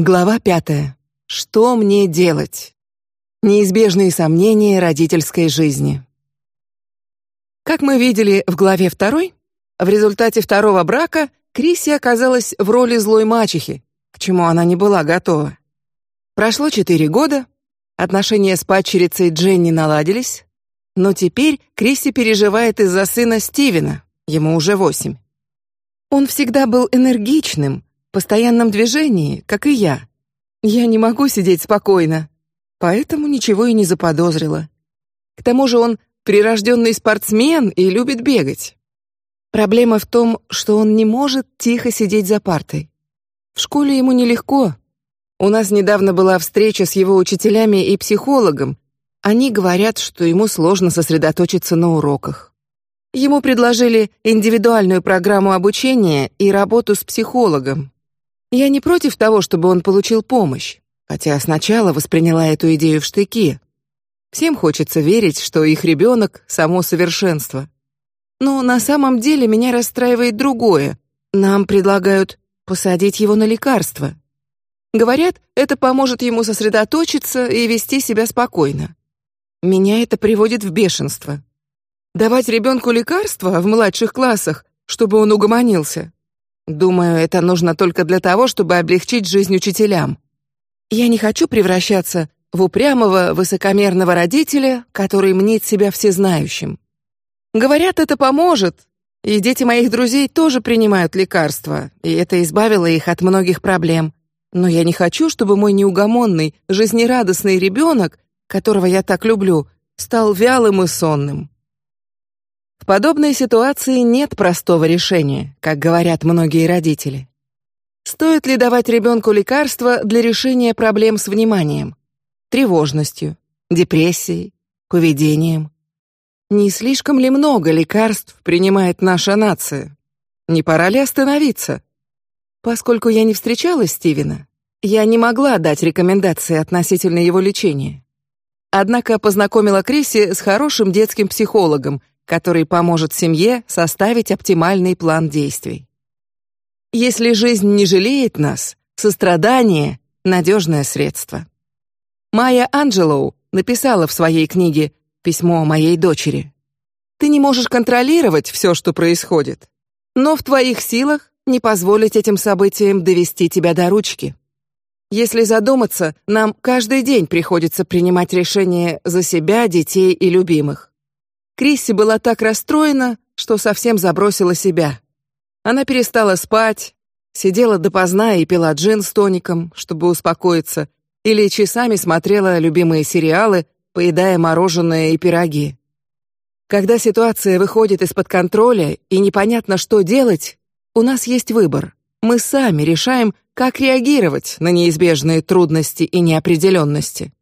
Глава пятая. Что мне делать? Неизбежные сомнения родительской жизни. Как мы видели в главе второй, в результате второго брака Криси оказалась в роли злой мачехи, к чему она не была готова. Прошло четыре года, отношения с падчерицей Дженни наладились, но теперь Криси переживает из-за сына Стивена, ему уже восемь. Он всегда был энергичным, постоянном движении, как и я. Я не могу сидеть спокойно, поэтому ничего и не заподозрила. К тому же он прирожденный спортсмен и любит бегать. Проблема в том, что он не может тихо сидеть за партой. В школе ему нелегко. У нас недавно была встреча с его учителями и психологом. Они говорят, что ему сложно сосредоточиться на уроках. Ему предложили индивидуальную программу обучения и работу с психологом. Я не против того, чтобы он получил помощь, хотя сначала восприняла эту идею в штыки. Всем хочется верить, что их ребенок само совершенство. Но на самом деле меня расстраивает другое. Нам предлагают посадить его на лекарства. Говорят, это поможет ему сосредоточиться и вести себя спокойно. Меня это приводит в бешенство. Давать ребенку лекарства в младших классах, чтобы он угомонился. Думаю, это нужно только для того, чтобы облегчить жизнь учителям. Я не хочу превращаться в упрямого, высокомерного родителя, который мнит себя всезнающим. Говорят, это поможет, и дети моих друзей тоже принимают лекарства, и это избавило их от многих проблем. Но я не хочу, чтобы мой неугомонный, жизнерадостный ребенок, которого я так люблю, стал вялым и сонным. В подобной ситуации нет простого решения, как говорят многие родители. Стоит ли давать ребенку лекарства для решения проблем с вниманием, тревожностью, депрессией, поведением? Не слишком ли много лекарств принимает наша нация? Не пора ли остановиться? Поскольку я не встречала Стивена, я не могла дать рекомендации относительно его лечения. Однако познакомила Криси с хорошим детским психологом, который поможет семье составить оптимальный план действий. Если жизнь не жалеет нас, сострадание надежное средство. Майя Анджелоу написала в своей книге «Письмо моей дочери». Ты не можешь контролировать все, что происходит, но в твоих силах не позволить этим событиям довести тебя до ручки. Если задуматься, нам каждый день приходится принимать решения за себя, детей и любимых. Крисси была так расстроена, что совсем забросила себя. Она перестала спать, сидела допоздна и пила джин с тоником, чтобы успокоиться, или часами смотрела любимые сериалы, поедая мороженое и пироги. Когда ситуация выходит из-под контроля и непонятно, что делать, у нас есть выбор. Мы сами решаем, как реагировать на неизбежные трудности и неопределенности.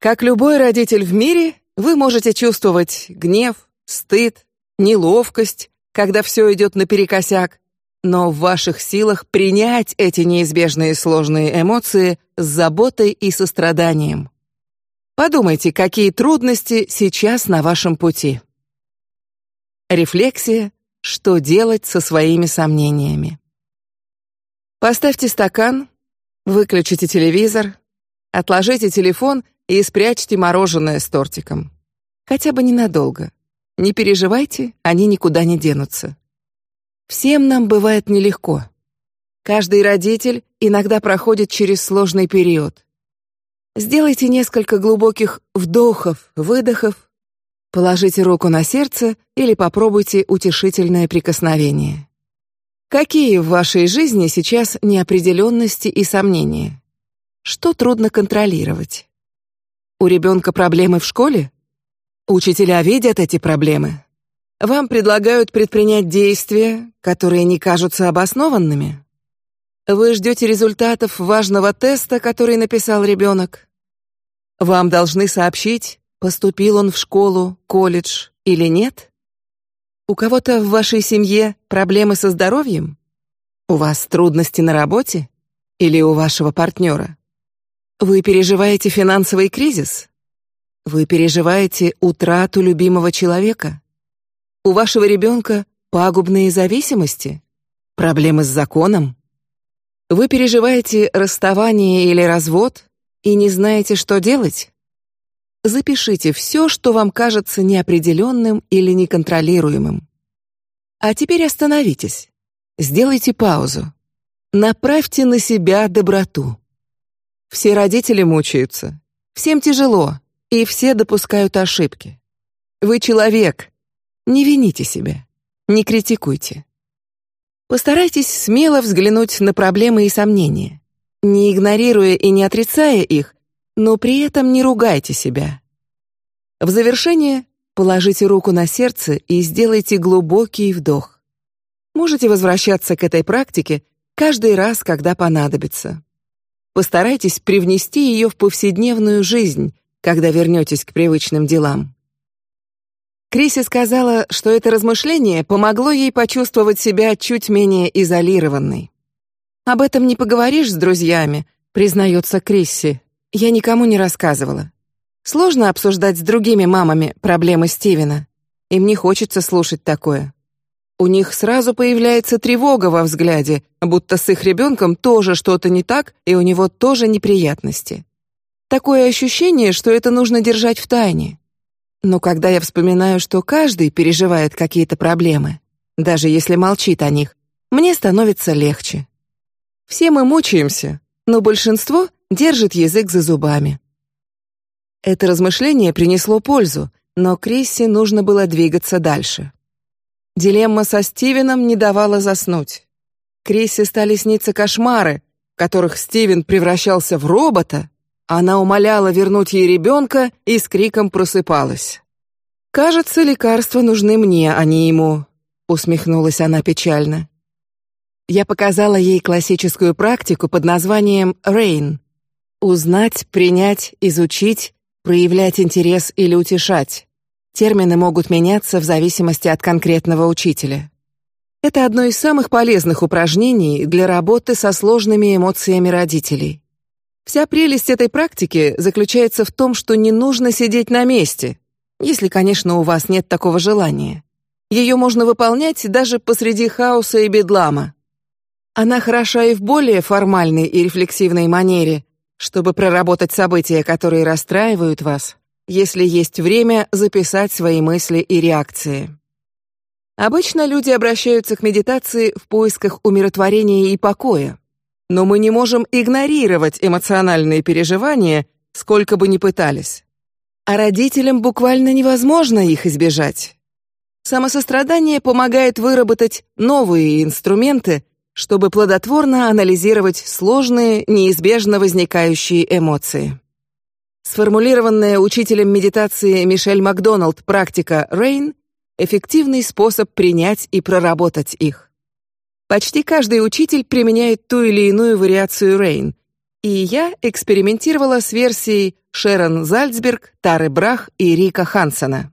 Как любой родитель в мире, вы можете чувствовать гнев, стыд, неловкость, когда все идет наперекосяк, но в ваших силах принять эти неизбежные сложные эмоции с заботой и состраданием. Подумайте, какие трудности сейчас на вашем пути. Рефлексия, что делать со своими сомнениями. Поставьте стакан, выключите телевизор, отложите телефон и спрячьте мороженое с тортиком. Хотя бы ненадолго. Не переживайте, они никуда не денутся. Всем нам бывает нелегко. Каждый родитель иногда проходит через сложный период. Сделайте несколько глубоких вдохов, выдохов, положите руку на сердце или попробуйте утешительное прикосновение. Какие в вашей жизни сейчас неопределенности и сомнения? Что трудно контролировать? У ребенка проблемы в школе? Учителя видят эти проблемы. Вам предлагают предпринять действия, которые не кажутся обоснованными. Вы ждете результатов важного теста, который написал ребенок. Вам должны сообщить, поступил он в школу, колледж или нет. У кого-то в вашей семье проблемы со здоровьем? У вас трудности на работе или у вашего партнера? Вы переживаете финансовый кризис? Вы переживаете утрату любимого человека? У вашего ребенка пагубные зависимости? Проблемы с законом? Вы переживаете расставание или развод и не знаете, что делать? Запишите все, что вам кажется неопределенным или неконтролируемым. А теперь остановитесь. Сделайте паузу. Направьте на себя доброту. Все родители мучаются. Всем тяжело, и все допускают ошибки. Вы человек. Не вините себя. Не критикуйте. Постарайтесь смело взглянуть на проблемы и сомнения, не игнорируя и не отрицая их, но при этом не ругайте себя. В завершение положите руку на сердце и сделайте глубокий вдох. Можете возвращаться к этой практике каждый раз, когда понадобится. Постарайтесь привнести ее в повседневную жизнь, когда вернетесь к привычным делам. Криси сказала, что это размышление помогло ей почувствовать себя чуть менее изолированной. Об этом не поговоришь с друзьями, признается Крисси. Я никому не рассказывала. Сложно обсуждать с другими мамами проблемы Стивена. Им не хочется слушать такое. У них сразу появляется тревога во взгляде, будто с их ребенком тоже что-то не так, и у него тоже неприятности. Такое ощущение, что это нужно держать в тайне. Но когда я вспоминаю, что каждый переживает какие-то проблемы, даже если молчит о них, мне становится легче. Все мы мучаемся, но большинство держит язык за зубами. Это размышление принесло пользу, но Крисси нужно было двигаться дальше. Дилемма со Стивеном не давала заснуть. Крисси стали сниться кошмары, в которых Стивен превращался в робота, она умоляла вернуть ей ребенка и с криком просыпалась. Кажется, лекарства нужны мне, а не ему, усмехнулась она печально. Я показала ей классическую практику под названием Rain. Узнать, принять, изучить, проявлять интерес или утешать. Термины могут меняться в зависимости от конкретного учителя. Это одно из самых полезных упражнений для работы со сложными эмоциями родителей. Вся прелесть этой практики заключается в том, что не нужно сидеть на месте, если, конечно, у вас нет такого желания. Ее можно выполнять даже посреди хаоса и бедлама. Она хороша и в более формальной и рефлексивной манере, чтобы проработать события, которые расстраивают вас, если есть время записать свои мысли и реакции. Обычно люди обращаются к медитации в поисках умиротворения и покоя. Но мы не можем игнорировать эмоциональные переживания, сколько бы ни пытались. А родителям буквально невозможно их избежать. Самосострадание помогает выработать новые инструменты, чтобы плодотворно анализировать сложные, неизбежно возникающие эмоции. Сформулированная учителем медитации Мишель Макдоналд практика Rain – эффективный способ принять и проработать их. Почти каждый учитель применяет ту или иную вариацию Рейн, и я экспериментировала с версией Шерон Зальцберг, Тары Брах и Рика Хансена.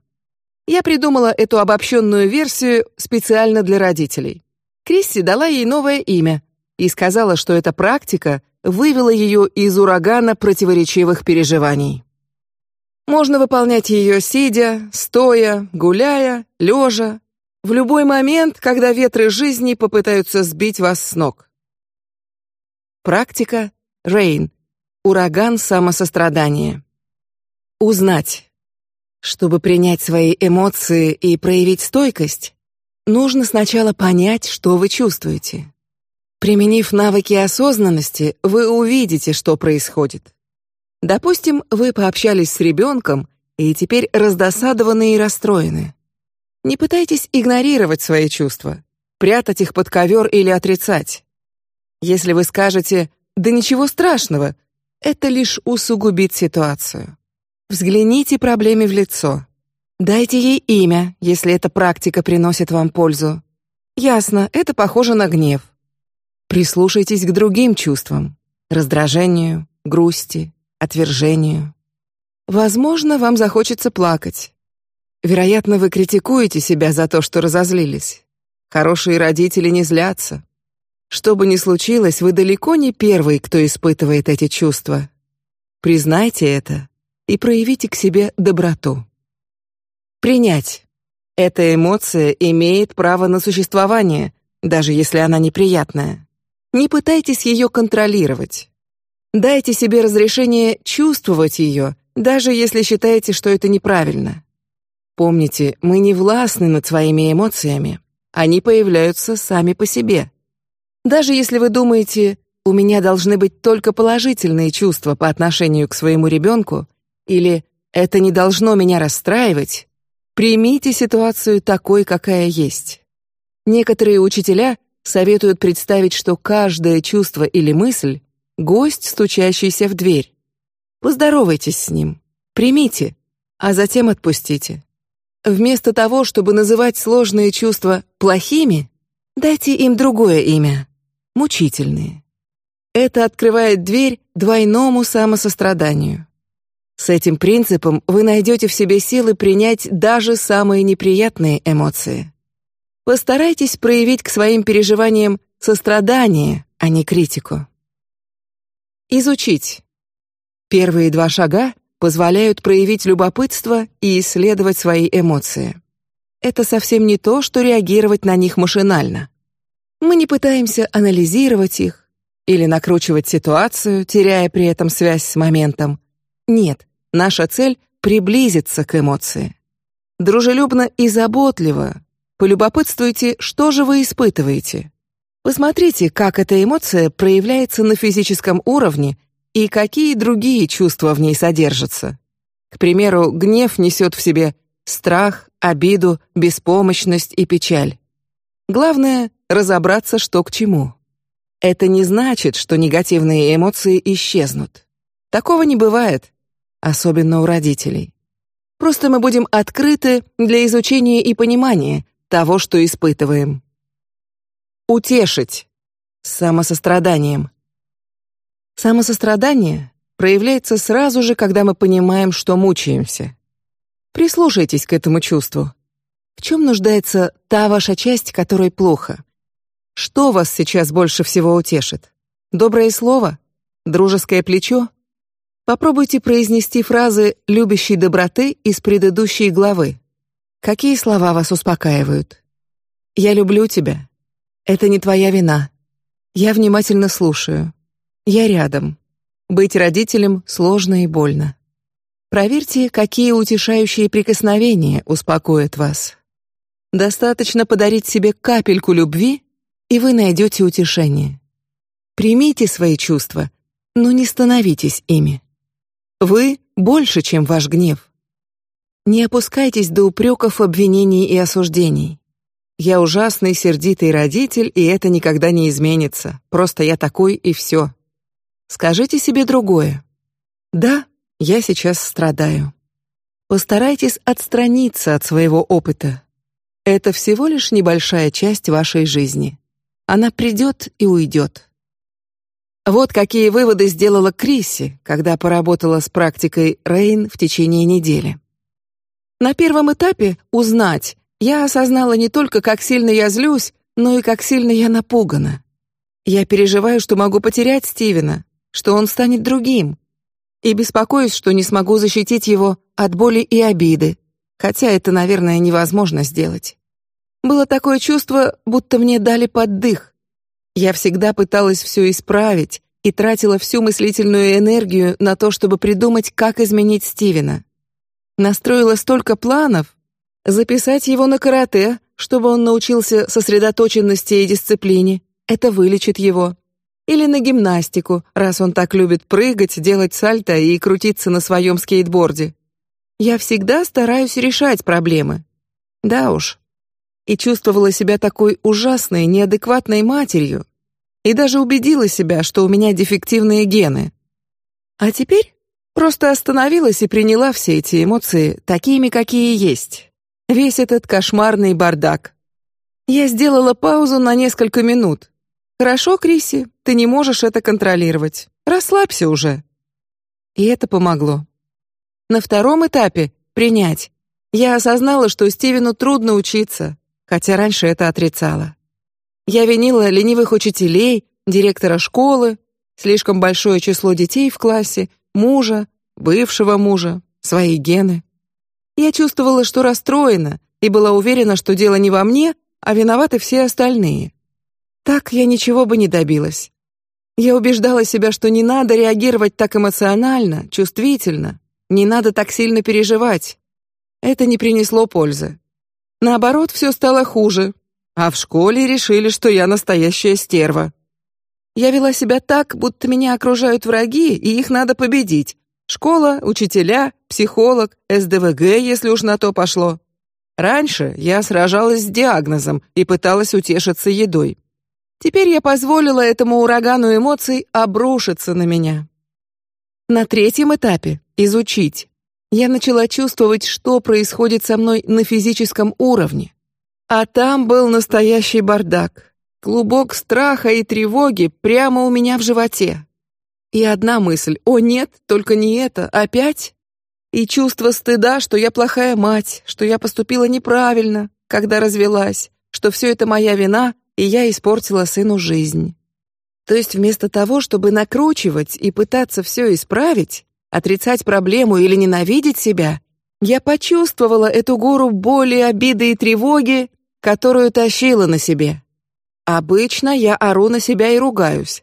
Я придумала эту обобщенную версию специально для родителей. Крисси дала ей новое имя и сказала, что эта практика вывела ее из урагана противоречивых переживаний. Можно выполнять ее сидя, стоя, гуляя, лежа, в любой момент, когда ветры жизни попытаются сбить вас с ног. Практика Рейн. Ураган самосострадания. Узнать. Чтобы принять свои эмоции и проявить стойкость, нужно сначала понять, что вы чувствуете. Применив навыки осознанности, вы увидите, что происходит. Допустим, вы пообщались с ребенком и теперь раздосадованы и расстроены. Не пытайтесь игнорировать свои чувства, прятать их под ковер или отрицать. Если вы скажете «да ничего страшного», это лишь усугубит ситуацию. Взгляните проблеме в лицо. Дайте ей имя, если эта практика приносит вам пользу. Ясно, это похоже на гнев. Прислушайтесь к другим чувствам: раздражению, грусти, отвержению. Возможно, вам захочется плакать. Вероятно, вы критикуете себя за то, что разозлились. Хорошие родители не злятся. Что бы ни случилось, вы далеко не первый, кто испытывает эти чувства. Признайте это и проявите к себе доброту. Принять. Эта эмоция имеет право на существование, даже если она неприятная. Не пытайтесь ее контролировать. Дайте себе разрешение чувствовать ее, даже если считаете, что это неправильно. Помните, мы не властны над своими эмоциями. Они появляются сами по себе. Даже если вы думаете, у меня должны быть только положительные чувства по отношению к своему ребенку, или это не должно меня расстраивать, примите ситуацию такой, какая есть. Некоторые учителя советуют представить, что каждое чувство или мысль — гость, стучащийся в дверь. Поздоровайтесь с ним, примите, а затем отпустите. Вместо того, чтобы называть сложные чувства плохими, дайте им другое имя — мучительные. Это открывает дверь двойному самосостраданию. С этим принципом вы найдете в себе силы принять даже самые неприятные эмоции. Постарайтесь проявить к своим переживаниям сострадание, а не критику. Изучить. Первые два шага позволяют проявить любопытство и исследовать свои эмоции. Это совсем не то, что реагировать на них машинально. Мы не пытаемся анализировать их или накручивать ситуацию, теряя при этом связь с моментом. Нет, наша цель приблизиться к эмоции. Дружелюбно и заботливо полюбопытствуйте, что же вы испытываете. Посмотрите, как эта эмоция проявляется на физическом уровне и какие другие чувства в ней содержатся. К примеру, гнев несет в себе страх, обиду, беспомощность и печаль. Главное разобраться, что к чему. Это не значит, что негативные эмоции исчезнут. Такого не бывает, особенно у родителей. Просто мы будем открыты для изучения и понимания того, что испытываем. Утешить самосостраданием. Самосострадание проявляется сразу же, когда мы понимаем, что мучаемся. Прислушайтесь к этому чувству. В чем нуждается та ваша часть, которой плохо? Что вас сейчас больше всего утешит? Доброе слово, дружеское плечо. Попробуйте произнести фразы любящей доброты из предыдущей главы. Какие слова вас успокаивают? Я люблю тебя. Это не твоя вина. Я внимательно слушаю. Я рядом. Быть родителем сложно и больно. Проверьте, какие утешающие прикосновения успокоят вас. Достаточно подарить себе капельку любви, и вы найдете утешение. Примите свои чувства, но не становитесь ими. Вы больше, чем ваш гнев. Не опускайтесь до упреков, обвинений и осуждений. Я ужасный, сердитый родитель, и это никогда не изменится. Просто я такой и все. Скажите себе другое. Да, я сейчас страдаю. Постарайтесь отстраниться от своего опыта. Это всего лишь небольшая часть вашей жизни. Она придет и уйдет. Вот какие выводы сделала Криси, когда поработала с практикой Рейн в течение недели. На первом этапе узнать я осознала не только, как сильно я злюсь, но и как сильно я напугана. Я переживаю, что могу потерять Стивена, что он станет другим, и беспокоюсь, что не смогу защитить его от боли и обиды, хотя это, наверное, невозможно сделать. Было такое чувство, будто мне дали поддых. Я всегда пыталась все исправить и тратила всю мыслительную энергию на то, чтобы придумать, как изменить Стивена. Настроила столько планов, записать его на карате, чтобы он научился сосредоточенности и дисциплине. Это вылечит его или на гимнастику, раз он так любит прыгать, делать сальто и крутиться на своем скейтборде. Я всегда стараюсь решать проблемы. Да уж. И чувствовала себя такой ужасной, неадекватной матерью, и даже убедила себя, что у меня дефективные гены. А теперь просто остановилась и приняла все эти эмоции такими, какие есть. Весь этот кошмарный бардак. Я сделала паузу на несколько минут, Хорошо, Криси, ты не можешь это контролировать. Расслабься уже. И это помогло. На втором этапе принять. Я осознала, что Стивену трудно учиться, хотя раньше это отрицала. Я винила ленивых учителей, директора школы, слишком большое число детей в классе, мужа, бывшего мужа, свои гены. Я чувствовала, что расстроена, и была уверена, что дело не во мне, а виноваты все остальные. Так я ничего бы не добилась. Я убеждала себя, что не надо реагировать так эмоционально, чувствительно, не надо так сильно переживать. Это не принесло пользы. Наоборот, все стало хуже. А в школе решили, что я настоящая стерва. Я вела себя так, будто меня окружают враги, и их надо победить. Школа, учителя, психолог, СДВГ, если уж на то пошло. Раньше я сражалась с диагнозом и пыталась утешиться едой. Теперь я позволила этому урагану эмоций обрушиться на меня. На третьем этапе изучить. Я начала чувствовать, что происходит со мной на физическом уровне. А там был настоящий бардак. Клубок страха и тревоги прямо у меня в животе. И одна мысль: о нет, только не это, опять. И чувство стыда, что я плохая мать, что я поступила неправильно, когда развелась, что все это моя вина, и я испортила сыну жизнь. То есть вместо того, чтобы накручивать и пытаться все исправить, отрицать проблему или ненавидеть себя, я почувствовала эту гору боли, обиды и тревоги, которую тащила на себе. Обычно я ору на себя и ругаюсь.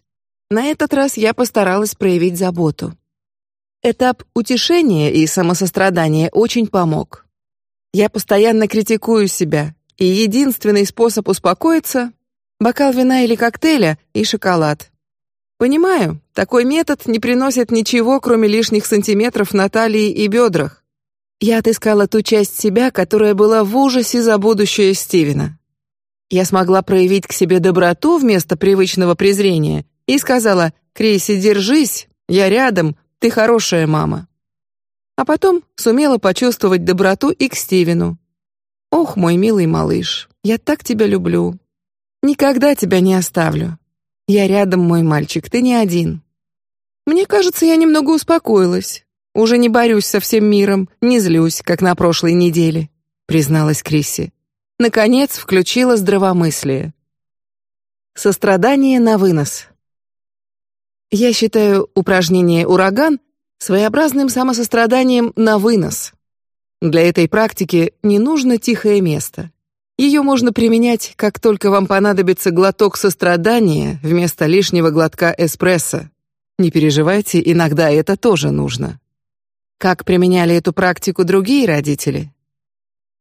На этот раз я постаралась проявить заботу. Этап утешения и самосострадания очень помог. Я постоянно критикую себя, и единственный способ успокоиться бокал вина или коктейля и шоколад. Понимаю, такой метод не приносит ничего, кроме лишних сантиметров на талии и бедрах. Я отыскала ту часть себя, которая была в ужасе за будущее Стивена. Я смогла проявить к себе доброту вместо привычного презрения и сказала: "Криси, держись, я рядом, ты хорошая мама". А потом сумела почувствовать доброту и к Стивену. Ох, мой милый малыш, я так тебя люблю. Никогда тебя не оставлю. Я рядом, мой мальчик, ты не один. Мне кажется, я немного успокоилась. Уже не борюсь со всем миром, не злюсь, как на прошлой неделе, призналась Крисси. Наконец включила здравомыслие. Сострадание на вынос. Я считаю упражнение ураган своеобразным самосостраданием на вынос. Для этой практики не нужно тихое место. Ее можно применять, как только вам понадобится глоток сострадания вместо лишнего глотка эспрессо. Не переживайте, иногда это тоже нужно. Как применяли эту практику другие родители?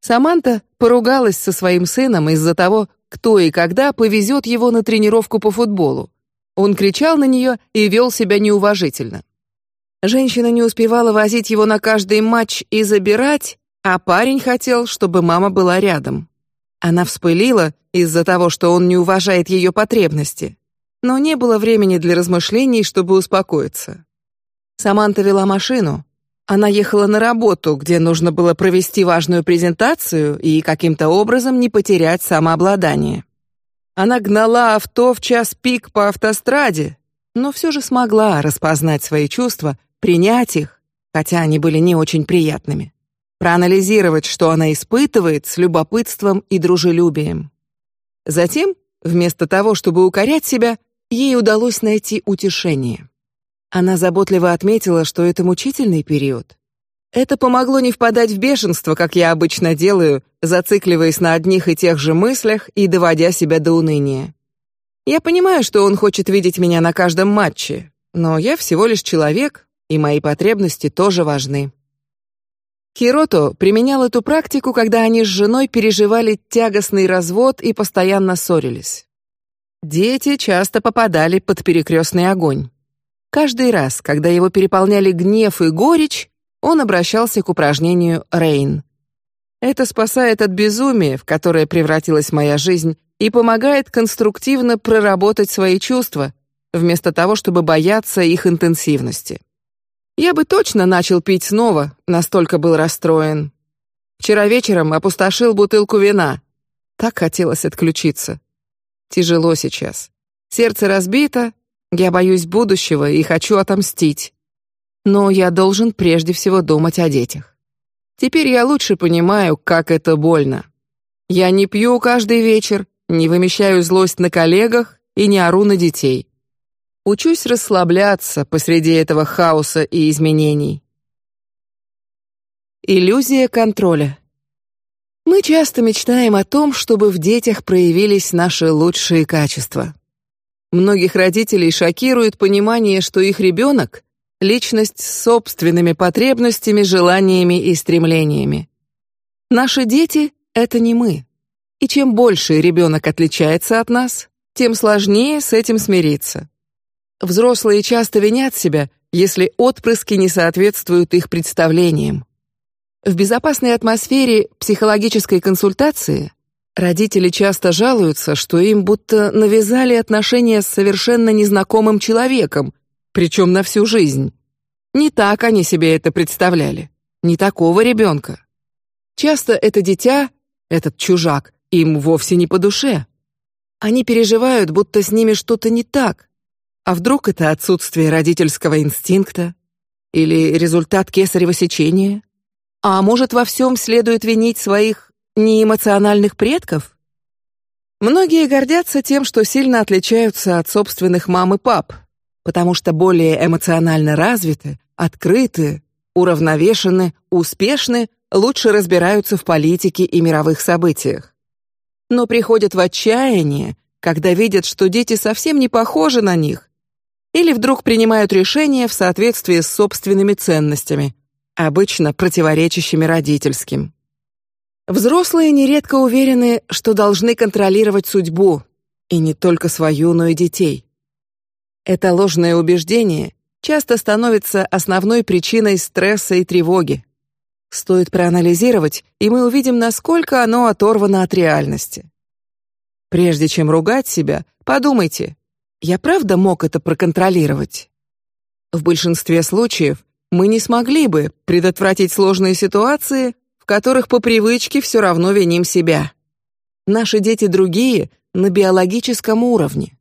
Саманта поругалась со своим сыном из-за того, кто и когда повезет его на тренировку по футболу. Он кричал на нее и вел себя неуважительно. Женщина не успевала возить его на каждый матч и забирать, а парень хотел, чтобы мама была рядом. Она вспылила из-за того, что он не уважает ее потребности, но не было времени для размышлений, чтобы успокоиться. Саманта вела машину. Она ехала на работу, где нужно было провести важную презентацию и каким-то образом не потерять самообладание. Она гнала авто в час пик по автостраде, но все же смогла распознать свои чувства, принять их, хотя они были не очень приятными проанализировать, что она испытывает, с любопытством и дружелюбием. Затем, вместо того, чтобы укорять себя, ей удалось найти утешение. Она заботливо отметила, что это мучительный период. Это помогло не впадать в бешенство, как я обычно делаю, зацикливаясь на одних и тех же мыслях и доводя себя до уныния. Я понимаю, что он хочет видеть меня на каждом матче, но я всего лишь человек, и мои потребности тоже важны. Хирото применял эту практику, когда они с женой переживали тягостный развод и постоянно ссорились. Дети часто попадали под перекрестный огонь. Каждый раз, когда его переполняли гнев и горечь, он обращался к упражнению Рейн. Это спасает от безумия, в которое превратилась моя жизнь, и помогает конструктивно проработать свои чувства, вместо того, чтобы бояться их интенсивности. Я бы точно начал пить снова, настолько был расстроен. Вчера вечером опустошил бутылку вина. Так хотелось отключиться. Тяжело сейчас. Сердце разбито. Я боюсь будущего и хочу отомстить. Но я должен прежде всего думать о детях. Теперь я лучше понимаю, как это больно. Я не пью каждый вечер, не вымещаю злость на коллегах и не ору на детей. Учусь расслабляться посреди этого хаоса и изменений. Иллюзия контроля. Мы часто мечтаем о том, чтобы в детях проявились наши лучшие качества. Многих родителей шокирует понимание, что их ребенок — личность с собственными потребностями, желаниями и стремлениями. Наши дети — это не мы. И чем больше ребенок отличается от нас, тем сложнее с этим смириться. Взрослые часто винят себя, если отпрыски не соответствуют их представлениям. В безопасной атмосфере психологической консультации родители часто жалуются, что им будто навязали отношения с совершенно незнакомым человеком, причем на всю жизнь. Не так они себе это представляли, не такого ребенка. Часто это дитя, этот чужак, им вовсе не по душе. Они переживают, будто с ними что-то не так. А вдруг это отсутствие родительского инстинкта или результат кесарево сечения? А может, во всем следует винить своих неэмоциональных предков? Многие гордятся тем, что сильно отличаются от собственных мам и пап, потому что более эмоционально развиты, открыты, уравновешены, успешны, лучше разбираются в политике и мировых событиях. Но приходят в отчаяние, когда видят, что дети совсем не похожи на них, или вдруг принимают решения в соответствии с собственными ценностями, обычно противоречащими родительским. Взрослые нередко уверены, что должны контролировать судьбу, и не только свою, но и детей. Это ложное убеждение часто становится основной причиной стресса и тревоги. Стоит проанализировать, и мы увидим, насколько оно оторвано от реальности. Прежде чем ругать себя, подумайте: я правда мог это проконтролировать? В большинстве случаев мы не смогли бы предотвратить сложные ситуации, которых по привычке все равно виним себя. Наши дети другие на биологическом уровне.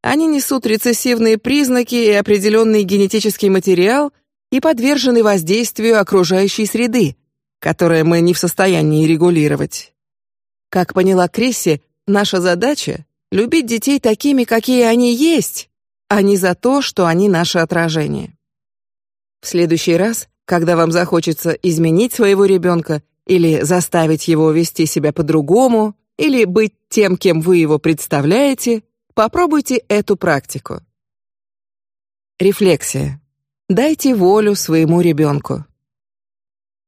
Они несут рецессивные признаки и определенный генетический материал и подвержены воздействию окружающей среды, которое мы не в состоянии регулировать. Как поняла Крисси, наша задача любить детей такими, какие они есть, а не за то, что они наше отражение. В следующий раз, когда вам захочется изменить своего ребенка или заставить его вести себя по-другому, или быть тем, кем вы его представляете, попробуйте эту практику. Рефлексия. Дайте волю своему ребенку.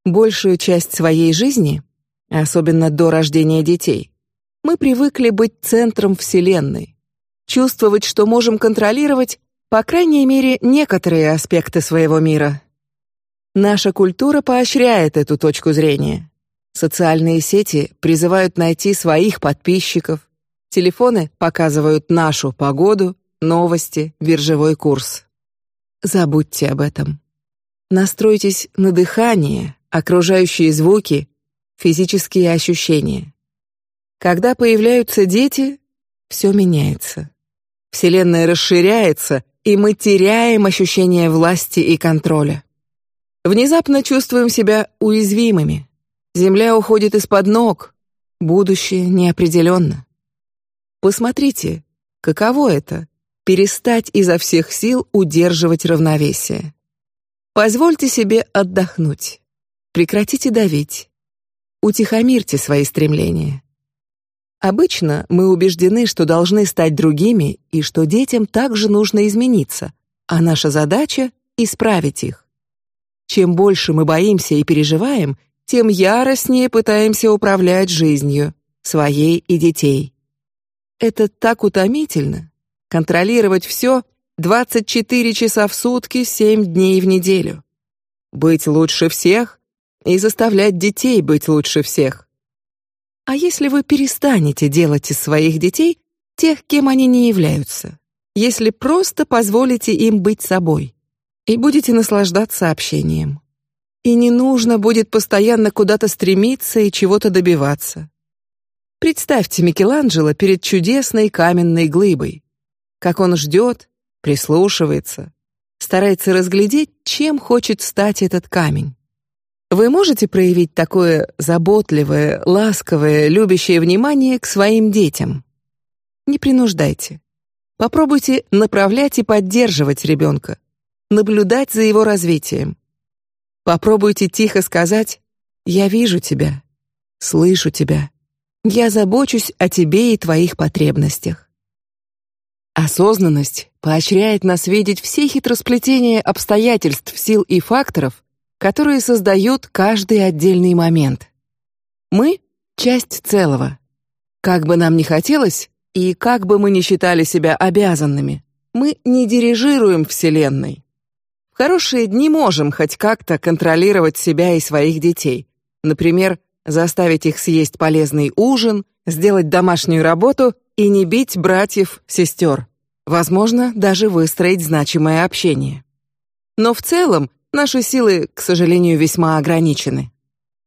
Большую часть своей жизни, особенно до рождения детей, мы привыкли быть центром вселенной, чувствовать, что можем контролировать по крайней мере, некоторые аспекты своего мира. Наша культура поощряет эту точку зрения. Социальные сети призывают найти своих подписчиков, телефоны показывают нашу погоду, новости, биржевой курс. Забудьте об этом. Настройтесь на дыхание, окружающие звуки, физические ощущения. Когда появляются дети, все меняется. Вселенная расширяется, и мы теряем ощущение власти и контроля. Внезапно чувствуем себя уязвимыми. Земля уходит из-под ног, будущее неопределенно. Посмотрите, каково это перестать изо всех сил удерживать равновесие. Позвольте себе отдохнуть. Прекратите давить. Утихомирьте свои стремления. Обычно мы убеждены, что должны стать другими и что детям также нужно измениться, а наша задача исправить их. Чем больше мы боимся и переживаем, тем яростнее пытаемся управлять жизнью своей и детей. Это так утомительно контролировать все 24 часа в сутки, 7 дней в неделю. Быть лучше всех и заставлять детей быть лучше всех. А если вы перестанете делать из своих детей тех, кем они не являются, если просто позволите им быть собой и будете наслаждаться общением, и не нужно будет постоянно куда-то стремиться и чего-то добиваться. Представьте Микеланджело перед чудесной каменной глыбой, как он ждет, прислушивается, старается разглядеть, чем хочет стать этот камень. Вы можете проявить такое заботливое, ласковое, любящее внимание к своим детям? Не принуждайте. Попробуйте направлять и поддерживать ребенка, наблюдать за его развитием. Попробуйте тихо сказать: "Я вижу тебя. Слышу тебя. Я забочусь о тебе и твоих потребностях. Осознанность поощряет нас видеть все хитросплетения обстоятельств, сил и факторов, которые создают каждый отдельный момент. Мы — часть целого. Как бы нам ни хотелось, и как бы мы ни считали себя обязанными, мы не дирижируем Вселенной. Хорошие дни можем хоть как-то контролировать себя и своих детей. Например, заставить их съесть полезный ужин, сделать домашнюю работу и не бить братьев, сестер. Возможно, даже выстроить значимое общение. Но в целом наши силы, к сожалению, весьма ограничены.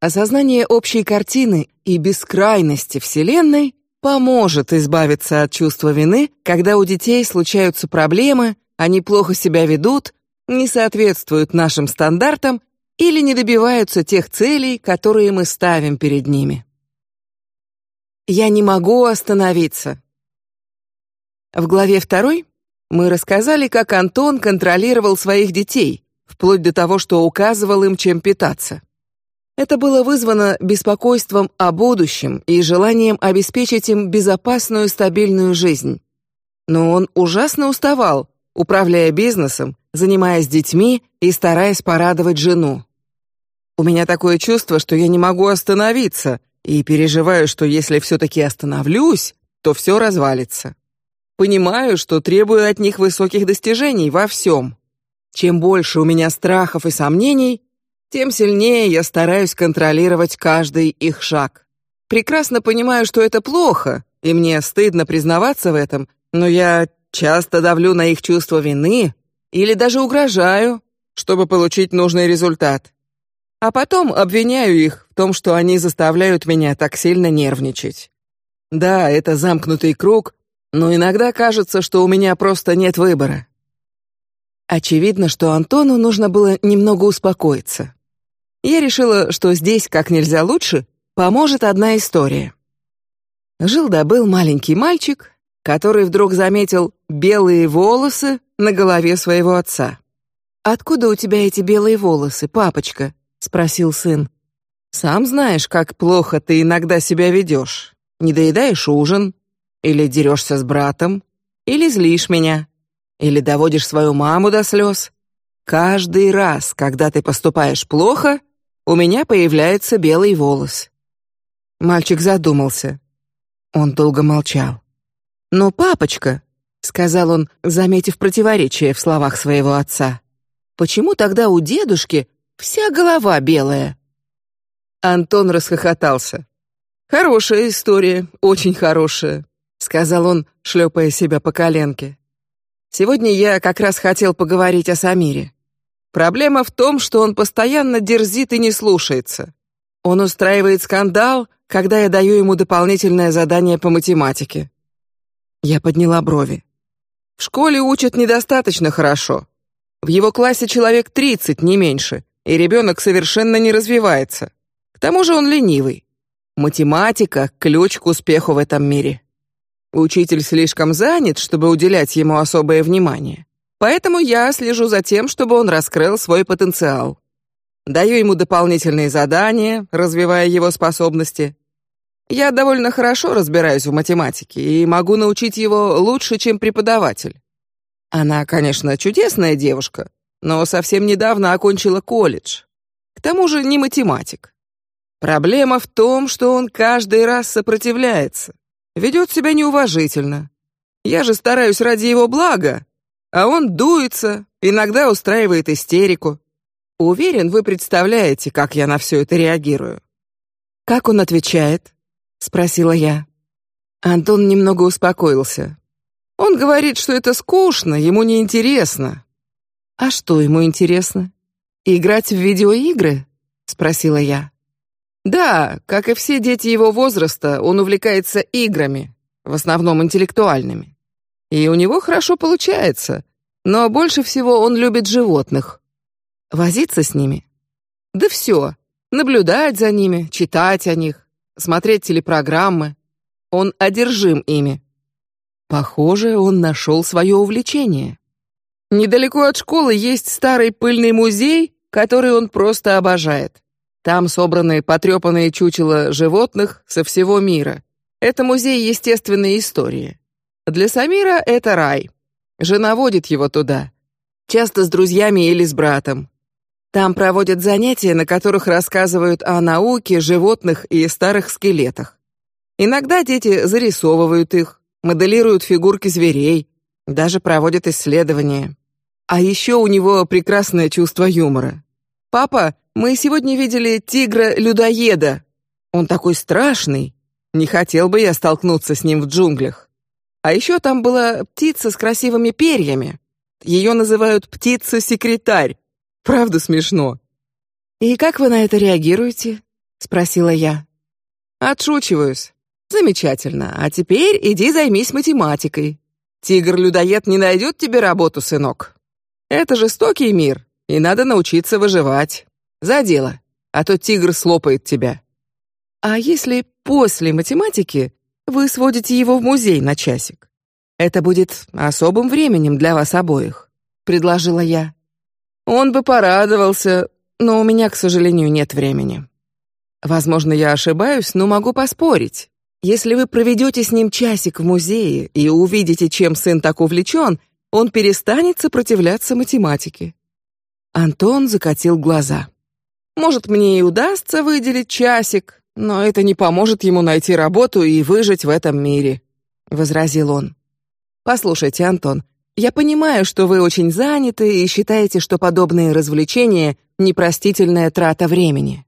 Осознание общей картины и бескрайности Вселенной поможет избавиться от чувства вины, когда у детей случаются проблемы, они плохо себя ведут, не соответствуют нашим стандартам или не добиваются тех целей, которые мы ставим перед ними. Я не могу остановиться. В главе второй мы рассказали, как Антон контролировал своих детей, вплоть до того, что указывал им, чем питаться. Это было вызвано беспокойством о будущем и желанием обеспечить им безопасную, стабильную жизнь. Но он ужасно уставал, управляя бизнесом, занимаясь детьми и стараясь порадовать жену. У меня такое чувство, что я не могу остановиться, и переживаю, что если все-таки остановлюсь, то все развалится. Понимаю, что требую от них высоких достижений во всем. Чем больше у меня страхов и сомнений, тем сильнее я стараюсь контролировать каждый их шаг. Прекрасно понимаю, что это плохо, и мне стыдно признаваться в этом, но я часто давлю на их чувство вины или даже угрожаю, чтобы получить нужный результат. А потом обвиняю их в том, что они заставляют меня так сильно нервничать. Да, это замкнутый круг, но иногда кажется, что у меня просто нет выбора. Очевидно, что Антону нужно было немного успокоиться. Я решила, что здесь как нельзя лучше поможет одна история. Жил да маленький мальчик, который вдруг заметил белые волосы на голове своего отца. Откуда у тебя эти белые волосы, папочка? спросил сын. Сам знаешь, как плохо ты иногда себя ведешь. Не доедаешь ужин, или дерешься с братом, или злишь меня, или доводишь свою маму до слез. Каждый раз, когда ты поступаешь плохо, у меня появляется белый волос. Мальчик задумался. Он долго молчал. Но папочка, сказал он, заметив противоречие в словах своего отца, почему тогда у дедушки вся голова белая? Антон расхохотался. Хорошая история, очень хорошая, сказал он, шлепая себя по коленке. Сегодня я как раз хотел поговорить о Самире. Проблема в том, что он постоянно дерзит и не слушается. Он устраивает скандал, когда я даю ему дополнительное задание по математике. Я подняла брови. В школе учат недостаточно хорошо. В его классе человек тридцать, не меньше, и ребенок совершенно не развивается. К тому же он ленивый. Математика — ключ к успеху в этом мире. Учитель слишком занят, чтобы уделять ему особое внимание. Поэтому я слежу за тем, чтобы он раскрыл свой потенциал. Даю ему дополнительные задания, развивая его способности. Я довольно хорошо разбираюсь в математике и могу научить его лучше, чем преподаватель. Она, конечно, чудесная девушка, но совсем недавно окончила колледж. К тому же не математик. Проблема в том, что он каждый раз сопротивляется, ведет себя неуважительно. Я же стараюсь ради его блага, а он дуется, иногда устраивает истерику. Уверен, вы представляете, как я на все это реагирую. Как он отвечает? Спросила я. Антон немного успокоился. Он говорит, что это скучно, ему не интересно. А что ему интересно? Играть в видеоигры? спросила я. Да, как и все дети его возраста, он увлекается играми, в основном интеллектуальными. И у него хорошо получается, но больше всего он любит животных. Возиться с ними? Да все. Наблюдать за ними, читать о них, смотреть телепрограммы. Он одержим ими. Похоже, он нашел свое увлечение. Недалеко от школы есть старый пыльный музей, который он просто обожает. Там собраны потрепанные чучела животных со всего мира. Это музей естественной истории. Для Самира это рай. Жена водит его туда, часто с друзьями или с братом. Там проводят занятия, на которых рассказывают о науке, животных и старых скелетах. Иногда дети зарисовывают их, моделируют фигурки зверей, даже проводят исследования. А еще у него прекрасное чувство юмора. Папа, мы сегодня видели тигра-людоеда. Он такой страшный. Не хотел бы я столкнуться с ним в джунглях. А еще там была птица с красивыми перьями. Ее называют птица-секретарь. Правда смешно. И как вы на это реагируете? спросила я. Отшучиваюсь. Замечательно. А теперь иди займись математикой. Тигр-людоед не найдет тебе работу, сынок. Это жестокий мир, и надо научиться выживать. За дело, а то тигр слопает тебя. А если после математики вы сводите его в музей на часик? Это будет особым временем для вас обоих, предложила я. Он бы порадовался, но у меня, к сожалению, нет времени. Возможно, я ошибаюсь, но могу поспорить. Если вы проведете с ним часик в музее и увидите, чем сын так увлечен, он перестанет сопротивляться математике. Антон закатил глаза. Может, мне и удастся выделить часик, но это не поможет ему найти работу и выжить в этом мире, возразил он. Послушайте, Антон, я понимаю, что вы очень заняты и считаете, что подобные развлечения непростительная трата времени.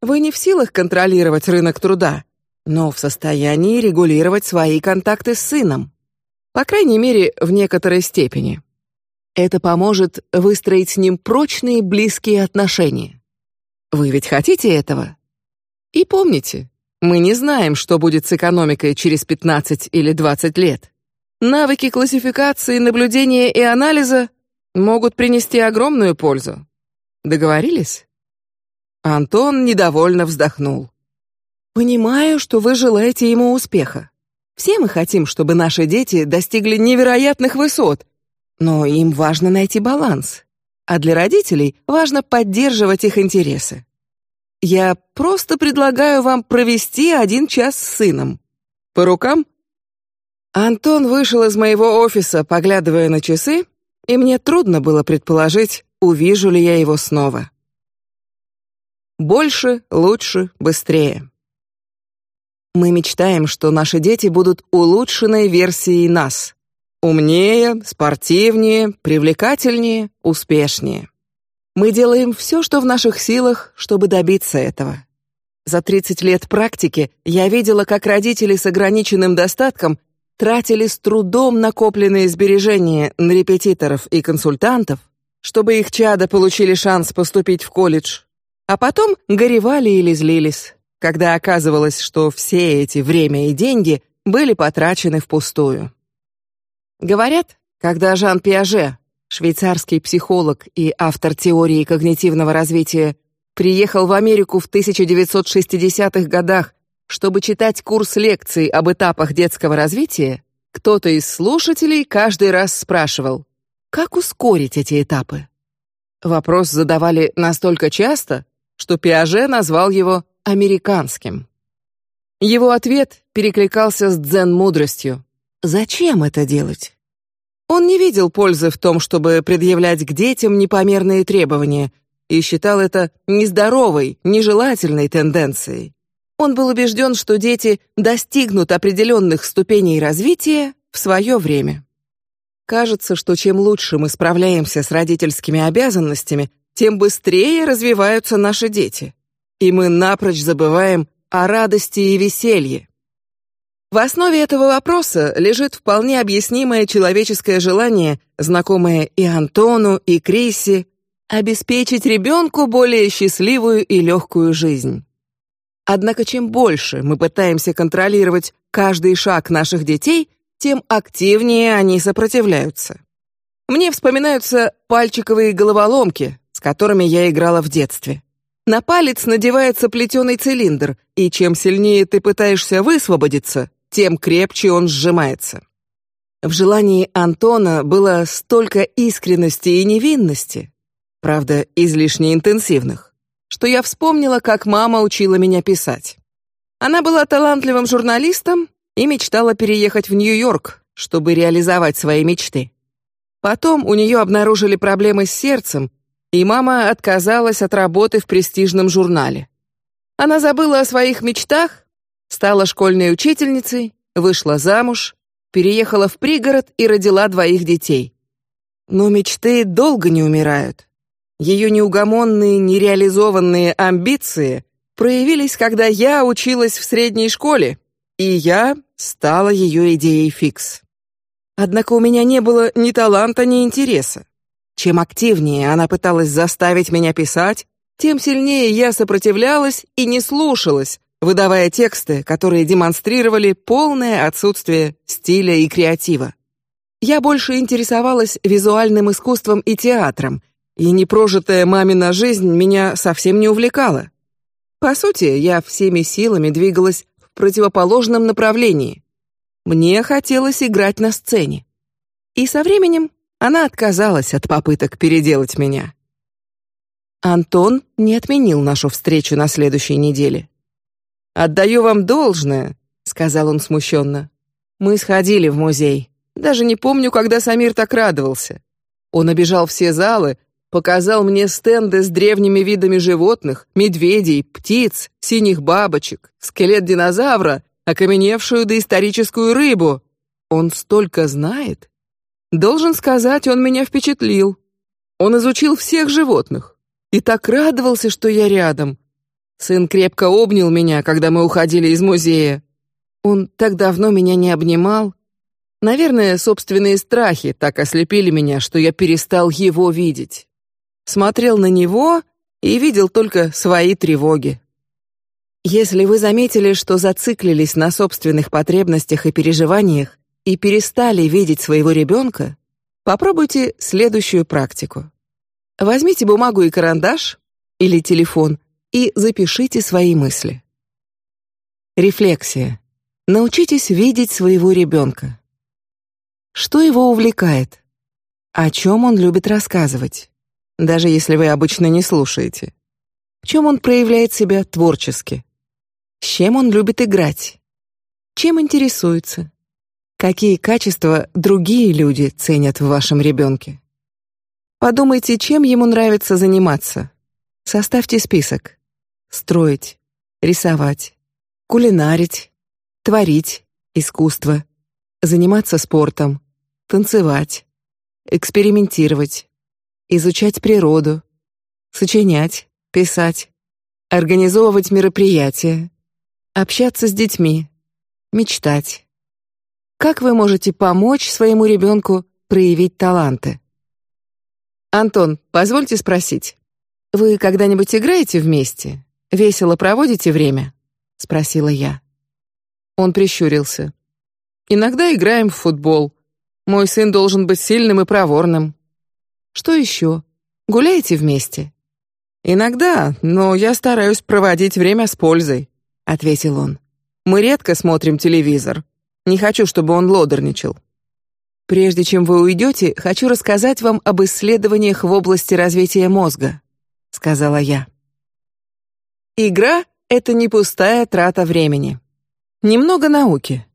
Вы не в силах контролировать рынок труда, но в состоянии регулировать свои контакты с сыном. По крайней мере, в некоторой степени. Это поможет выстроить с ним прочные близкие отношения. Вы ведь хотите этого? И помните, мы не знаем, что будет с экономикой через 15 или 20 лет. Навыки классификации, наблюдения и анализа могут принести огромную пользу. Договорились? Антон недовольно вздохнул. Понимаю, что вы желаете ему успеха. Все мы хотим, чтобы наши дети достигли невероятных высот, но им важно найти баланс, а для родителей важно поддерживать их интересы. Я просто предлагаю вам провести один час с сыном. По рукам? Антон вышел из моего офиса, поглядывая на часы, и мне трудно было предположить, увижу ли я его снова. Больше, лучше, быстрее. Мы мечтаем, что наши дети будут улучшенной версией нас. Умнее, спортивнее, привлекательнее, успешнее. Мы делаем все, что в наших силах, чтобы добиться этого. За 30 лет практики я видела, как родители с ограниченным достатком тратили с трудом накопленные сбережения на репетиторов и консультантов, чтобы их чада получили шанс поступить в колледж, а потом горевали или злились, когда оказывалось, что все эти время и деньги были потрачены впустую. Говорят, когда Жан Пиаже, швейцарский психолог и автор теории когнитивного развития, приехал в Америку в 1960-х годах чтобы читать курс лекций об этапах детского развития, кто-то из слушателей каждый раз спрашивал: "Как ускорить эти этапы?" Вопрос задавали настолько часто, что Пиаже назвал его американским. Его ответ перекликался с дзен-мудростью. Зачем это делать? Он не видел пользы в том, чтобы предъявлять к детям непомерные требования, и считал это нездоровой, нежелательной тенденцией. Он был убежден, что дети достигнут определенных ступеней развития в свое время. Кажется, что чем лучше мы справляемся с родительскими обязанностями, тем быстрее развиваются наши дети, и мы напрочь забываем о радости и веселье. В основе этого вопроса лежит вполне объяснимое человеческое желание, знакомое и Антону, и Крисе, обеспечить ребенку более счастливую и легкую жизнь. Однако чем больше мы пытаемся контролировать каждый шаг наших детей, тем активнее они сопротивляются. Мне вспоминаются пальчиковые головоломки, с которыми я играла в детстве. На палец надевается плетеный цилиндр, и чем сильнее ты пытаешься высвободиться, тем крепче он сжимается. В желании Антона было столько искренности и невинности, правда, излишне интенсивных что я вспомнила, как мама учила меня писать. Она была талантливым журналистом и мечтала переехать в Нью-Йорк, чтобы реализовать свои мечты. Потом у нее обнаружили проблемы с сердцем, и мама отказалась от работы в престижном журнале. Она забыла о своих мечтах, стала школьной учительницей, вышла замуж, переехала в пригород и родила двоих детей. Но мечты долго не умирают. Ее неугомонные, нереализованные амбиции проявились, когда я училась в средней школе, и я стала ее идеей фикс. Однако у меня не было ни таланта, ни интереса. Чем активнее она пыталась заставить меня писать, тем сильнее я сопротивлялась и не слушалась, выдавая тексты, которые демонстрировали полное отсутствие стиля и креатива. Я больше интересовалась визуальным искусством и театром, и непрожитая мамина жизнь меня совсем не увлекала. По сути, я всеми силами двигалась в противоположном направлении. Мне хотелось играть на сцене. И со временем она отказалась от попыток переделать меня. Антон не отменил нашу встречу на следующей неделе. Отдаю вам должное, сказал он смущенно. Мы сходили в музей. Даже не помню, когда Самир так радовался. Он обежал все залы, показал мне стенды с древними видами животных, медведей, птиц, синих бабочек, скелет динозавра, окаменевшую доисторическую рыбу. Он столько знает. Должен сказать, он меня впечатлил. Он изучил всех животных и так радовался, что я рядом. Сын крепко обнял меня, когда мы уходили из музея. Он так давно меня не обнимал. Наверное, собственные страхи так ослепили меня, что я перестал его видеть. Смотрел на него и видел только свои тревоги. Если вы заметили, что зациклились на собственных потребностях и переживаниях и перестали видеть своего ребенка, попробуйте следующую практику. Возьмите бумагу и карандаш или телефон и запишите свои мысли. Рефлексия. Научитесь видеть своего ребенка. Что его увлекает? О чем он любит рассказывать? Даже если вы обычно не слушаете. В чем он проявляет себя творчески? С чем он любит играть? Чем интересуется? Какие качества другие люди ценят в вашем ребенке? Подумайте, чем ему нравится заниматься. Составьте список: строить, рисовать, кулинарить, творить, искусство, заниматься спортом, танцевать, экспериментировать, изучать природу, сочинять, писать, организовывать мероприятия, общаться с детьми, мечтать. Как вы можете помочь своему ребенку проявить таланты? Антон, позвольте спросить, вы когда-нибудь играете вместе? Весело проводите время? спросила я. Он прищурился. Иногда играем в футбол. Мой сын должен быть сильным и проворным. Что еще? Гуляете вместе? Иногда, но я стараюсь проводить время с пользой, ответил он. Мы редко смотрим телевизор. Не хочу, чтобы он лодерничал. Прежде чем вы уйдете, хочу рассказать вам об исследованиях в области развития мозга, сказала я. Игра — это не пустая трата времени. Немного науки.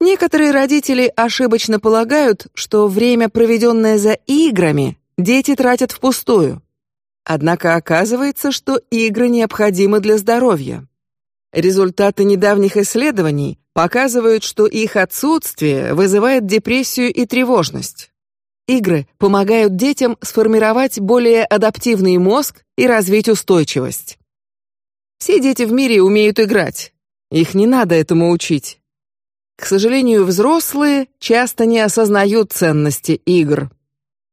Некоторые родители ошибочно полагают, что время, проведенное за играми, дети тратят впустую. Однако оказывается, что игры необходимы для здоровья. Результаты недавних исследований показывают, что их отсутствие вызывает депрессию и тревожность. Игры помогают детям сформировать более адаптивный мозг и развить устойчивость. Все дети в мире умеют играть. Их не надо этому учить. К сожалению, взрослые часто не осознают ценности игр.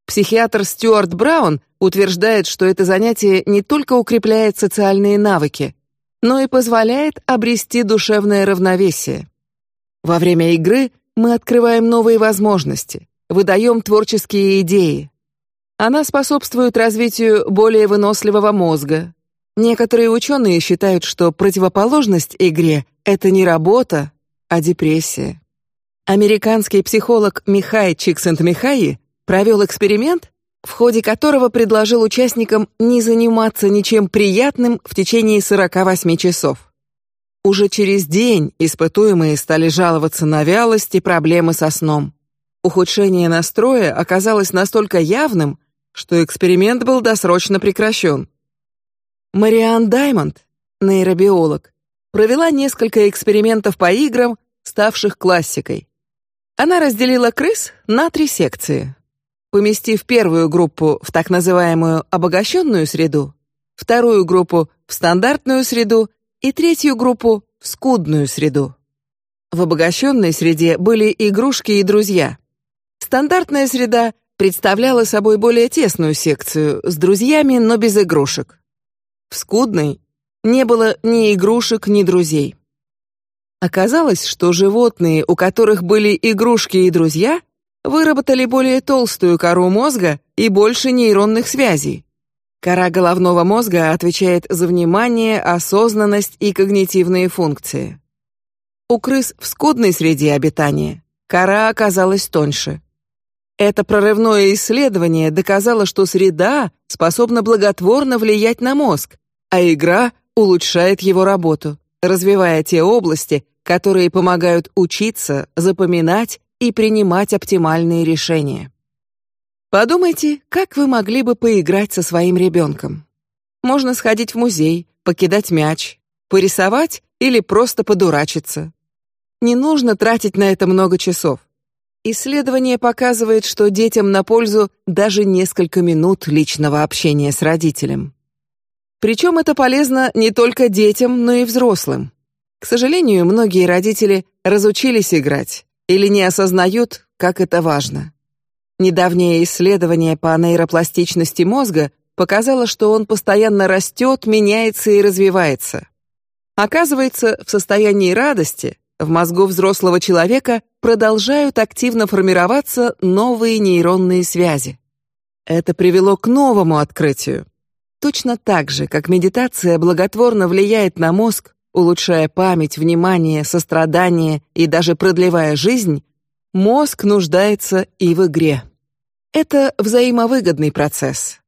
Психиатр Стюарт Браун утверждает, что это занятие не только укрепляет социальные навыки, но и позволяет обрести душевное равновесие. Во время игры мы открываем новые возможности, выдаем творческие идеи. Она способствует развитию более выносливого мозга. Некоторые ученые считают, что противоположность игре — это не работа, а депрессия. Американский психолог Михай Чиксент-Михаи провел эксперимент, в ходе которого предложил участникам не заниматься ничем приятным в течение 48 часов. Уже через день испытуемые стали жаловаться на вялость и проблемы со сном. Ухудшение настроя оказалось настолько явным, что эксперимент был досрочно прекращен. Мариан Даймонд, нейробиолог, провела несколько экспериментов по играм, ставших классикой. Она разделила крыс на три секции, поместив первую группу в так называемую обогащенную среду, вторую группу в стандартную среду и третью группу в скудную среду. В обогащенной среде были игрушки и друзья. Стандартная среда представляла собой более тесную секцию с друзьями, но без игрушек. В скудной не было ни игрушек, ни друзей. Оказалось, что животные, у которых были игрушки и друзья, выработали более толстую кору мозга и больше нейронных связей. Кора головного мозга отвечает за внимание, осознанность и когнитивные функции. У крыс в скудной среде обитания кора оказалась тоньше. Это прорывное исследование доказало, что среда способна благотворно влиять на мозг, а игра улучшает его работу, развивая те области, которые помогают учиться, запоминать и принимать оптимальные решения. Подумайте, как вы могли бы поиграть со своим ребенком. Можно сходить в музей, покидать мяч, порисовать или просто подурачиться. Не нужно тратить на это много часов. Исследование показывает, что детям на пользу даже несколько минут личного общения с родителем. Причем это полезно не только детям, но и взрослым. К сожалению, многие родители разучились играть или не осознают, как это важно. Недавнее исследование по нейропластичности мозга показало, что он постоянно растет, меняется и развивается. Оказывается, в состоянии радости в мозгу взрослого человека продолжают активно формироваться новые нейронные связи. Это привело к новому открытию. Точно так же, как медитация благотворно влияет на мозг, улучшая память, внимание, сострадание и даже продлевая жизнь, мозг нуждается и в игре. Это взаимовыгодный процесс.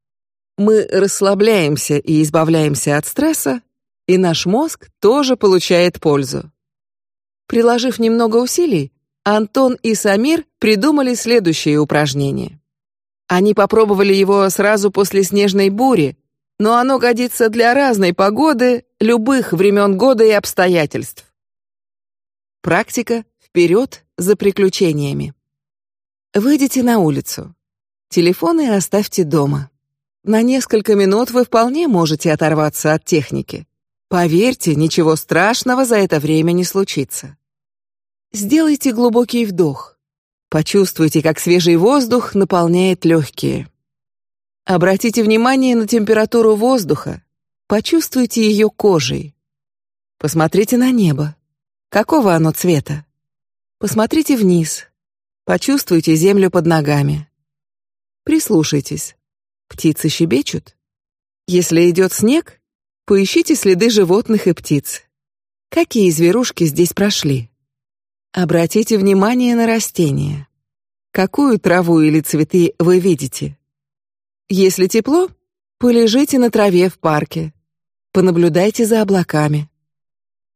Мы расслабляемся и избавляемся от стресса, и наш мозг тоже получает пользу. Приложив немного усилий, Антон и Самир придумали следующее упражнение. Они попробовали его сразу после снежной бури, но оно годится для разной погоды, любых времен года и обстоятельств. Практика вперед за приключениями. Выйдите на улицу. Телефоны оставьте дома. На несколько минут вы вполне можете оторваться от техники. Поверьте, ничего страшного за это время не случится. Сделайте глубокий вдох. Почувствуйте, как свежий воздух наполняет легкие. Обратите внимание на температуру воздуха. Почувствуйте ее кожей. Посмотрите на небо. Какого оно цвета? Посмотрите вниз. Почувствуйте землю под ногами. Прислушайтесь. Птицы щебечут. Если идет снег, поищите следы животных и птиц. Какие зверушки здесь прошли? Обратите внимание на растения. Какую траву или цветы вы видите? Если тепло, полежите на траве в парке. Понаблюдайте за облаками.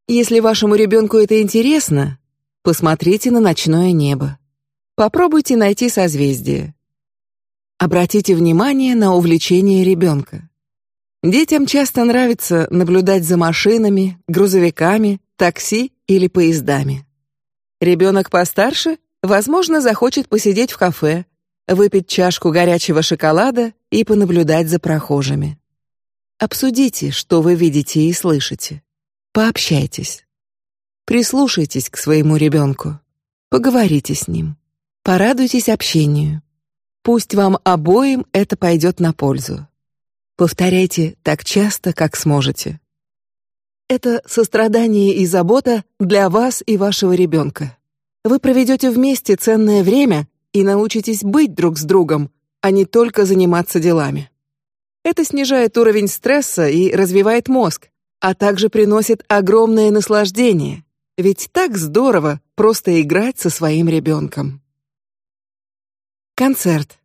Если вашему ребенку это интересно, посмотрите на ночное небо. Попробуйте найти созвездие. Обратите внимание на увлечение ребенка. Детям часто нравится наблюдать за машинами, грузовиками, такси или поездами. Ребенок постарше, возможно, захочет посидеть в кафе, выпить чашку горячего шоколада и понаблюдать за прохожими. Обсудите, что вы видите и слышите. Пообщайтесь. Прислушайтесь к своему ребенку. Поговорите с ним. Порадуйтесь общению. Пусть вам обоим это пойдет на пользу. Повторяйте так часто, как сможете. Это сострадание и забота для вас и вашего ребенка. Вы проведете вместе ценное время и научитесь быть друг с другом, а не только заниматься делами. Это снижает уровень стресса и развивает мозг, а также приносит огромное наслаждение. Ведь так здорово просто играть со своим ребенком. Концерт.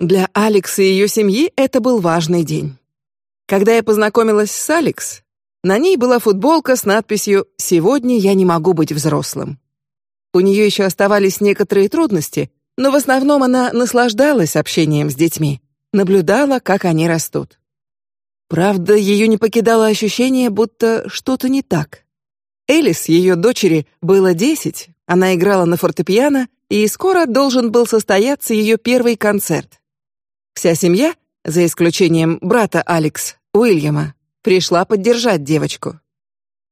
Для Алекс и ее семьи это был важный день. Когда я познакомилась с Алекс, на ней была футболка с надписью «Сегодня я не могу быть взрослым». У нее еще оставались некоторые трудности, но в основном она наслаждалась общением с детьми, наблюдала, как они растут. Правда, ее не покидало ощущение, будто что-то не так. Элис, ее дочери, было десять, она играла на фортепиано, и скоро должен был состояться ее первый концерт. Вся семья, за исключением брата Алекс, Уильяма, пришла поддержать девочку.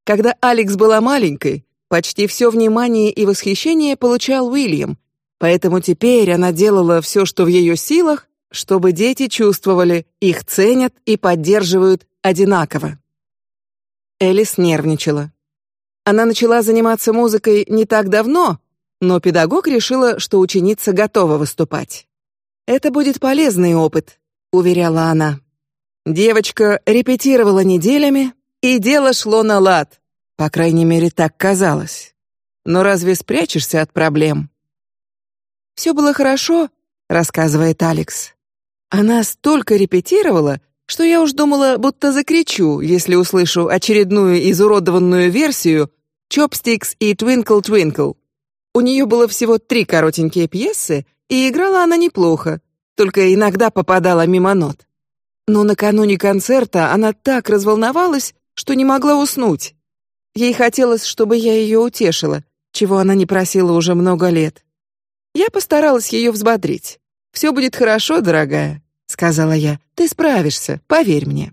Когда Алекс была маленькой, Почти все внимание и восхищение получал Уильям, поэтому теперь она делала все, что в ее силах, чтобы дети чувствовали, их ценят и поддерживают одинаково. Элис нервничала. Она начала заниматься музыкой не так давно, но педагог решила, что ученица готова выступать. Это будет полезный опыт, уверяла она. Девочка репетировала неделями, и дело шло на лад. По крайней мере, так казалось. Но разве спрячешься от проблем? Все было хорошо, рассказывает Алекс. Она столько репетировала, что я уж думала, будто закричу, если услышу очередную изуродованную версию Chopsticks и Twinkle Twinkle. У нее было всего три коротенькие пьесы, и играла она неплохо, только иногда попадала мимо нот. Но накануне концерта она так разволновалась, что не могла уснуть. Ей хотелось, чтобы я ее утешила, чего она не просила уже много лет. Я постаралась ее взбодрить. Все будет хорошо, дорогая, сказала я. Ты справишься, поверь мне.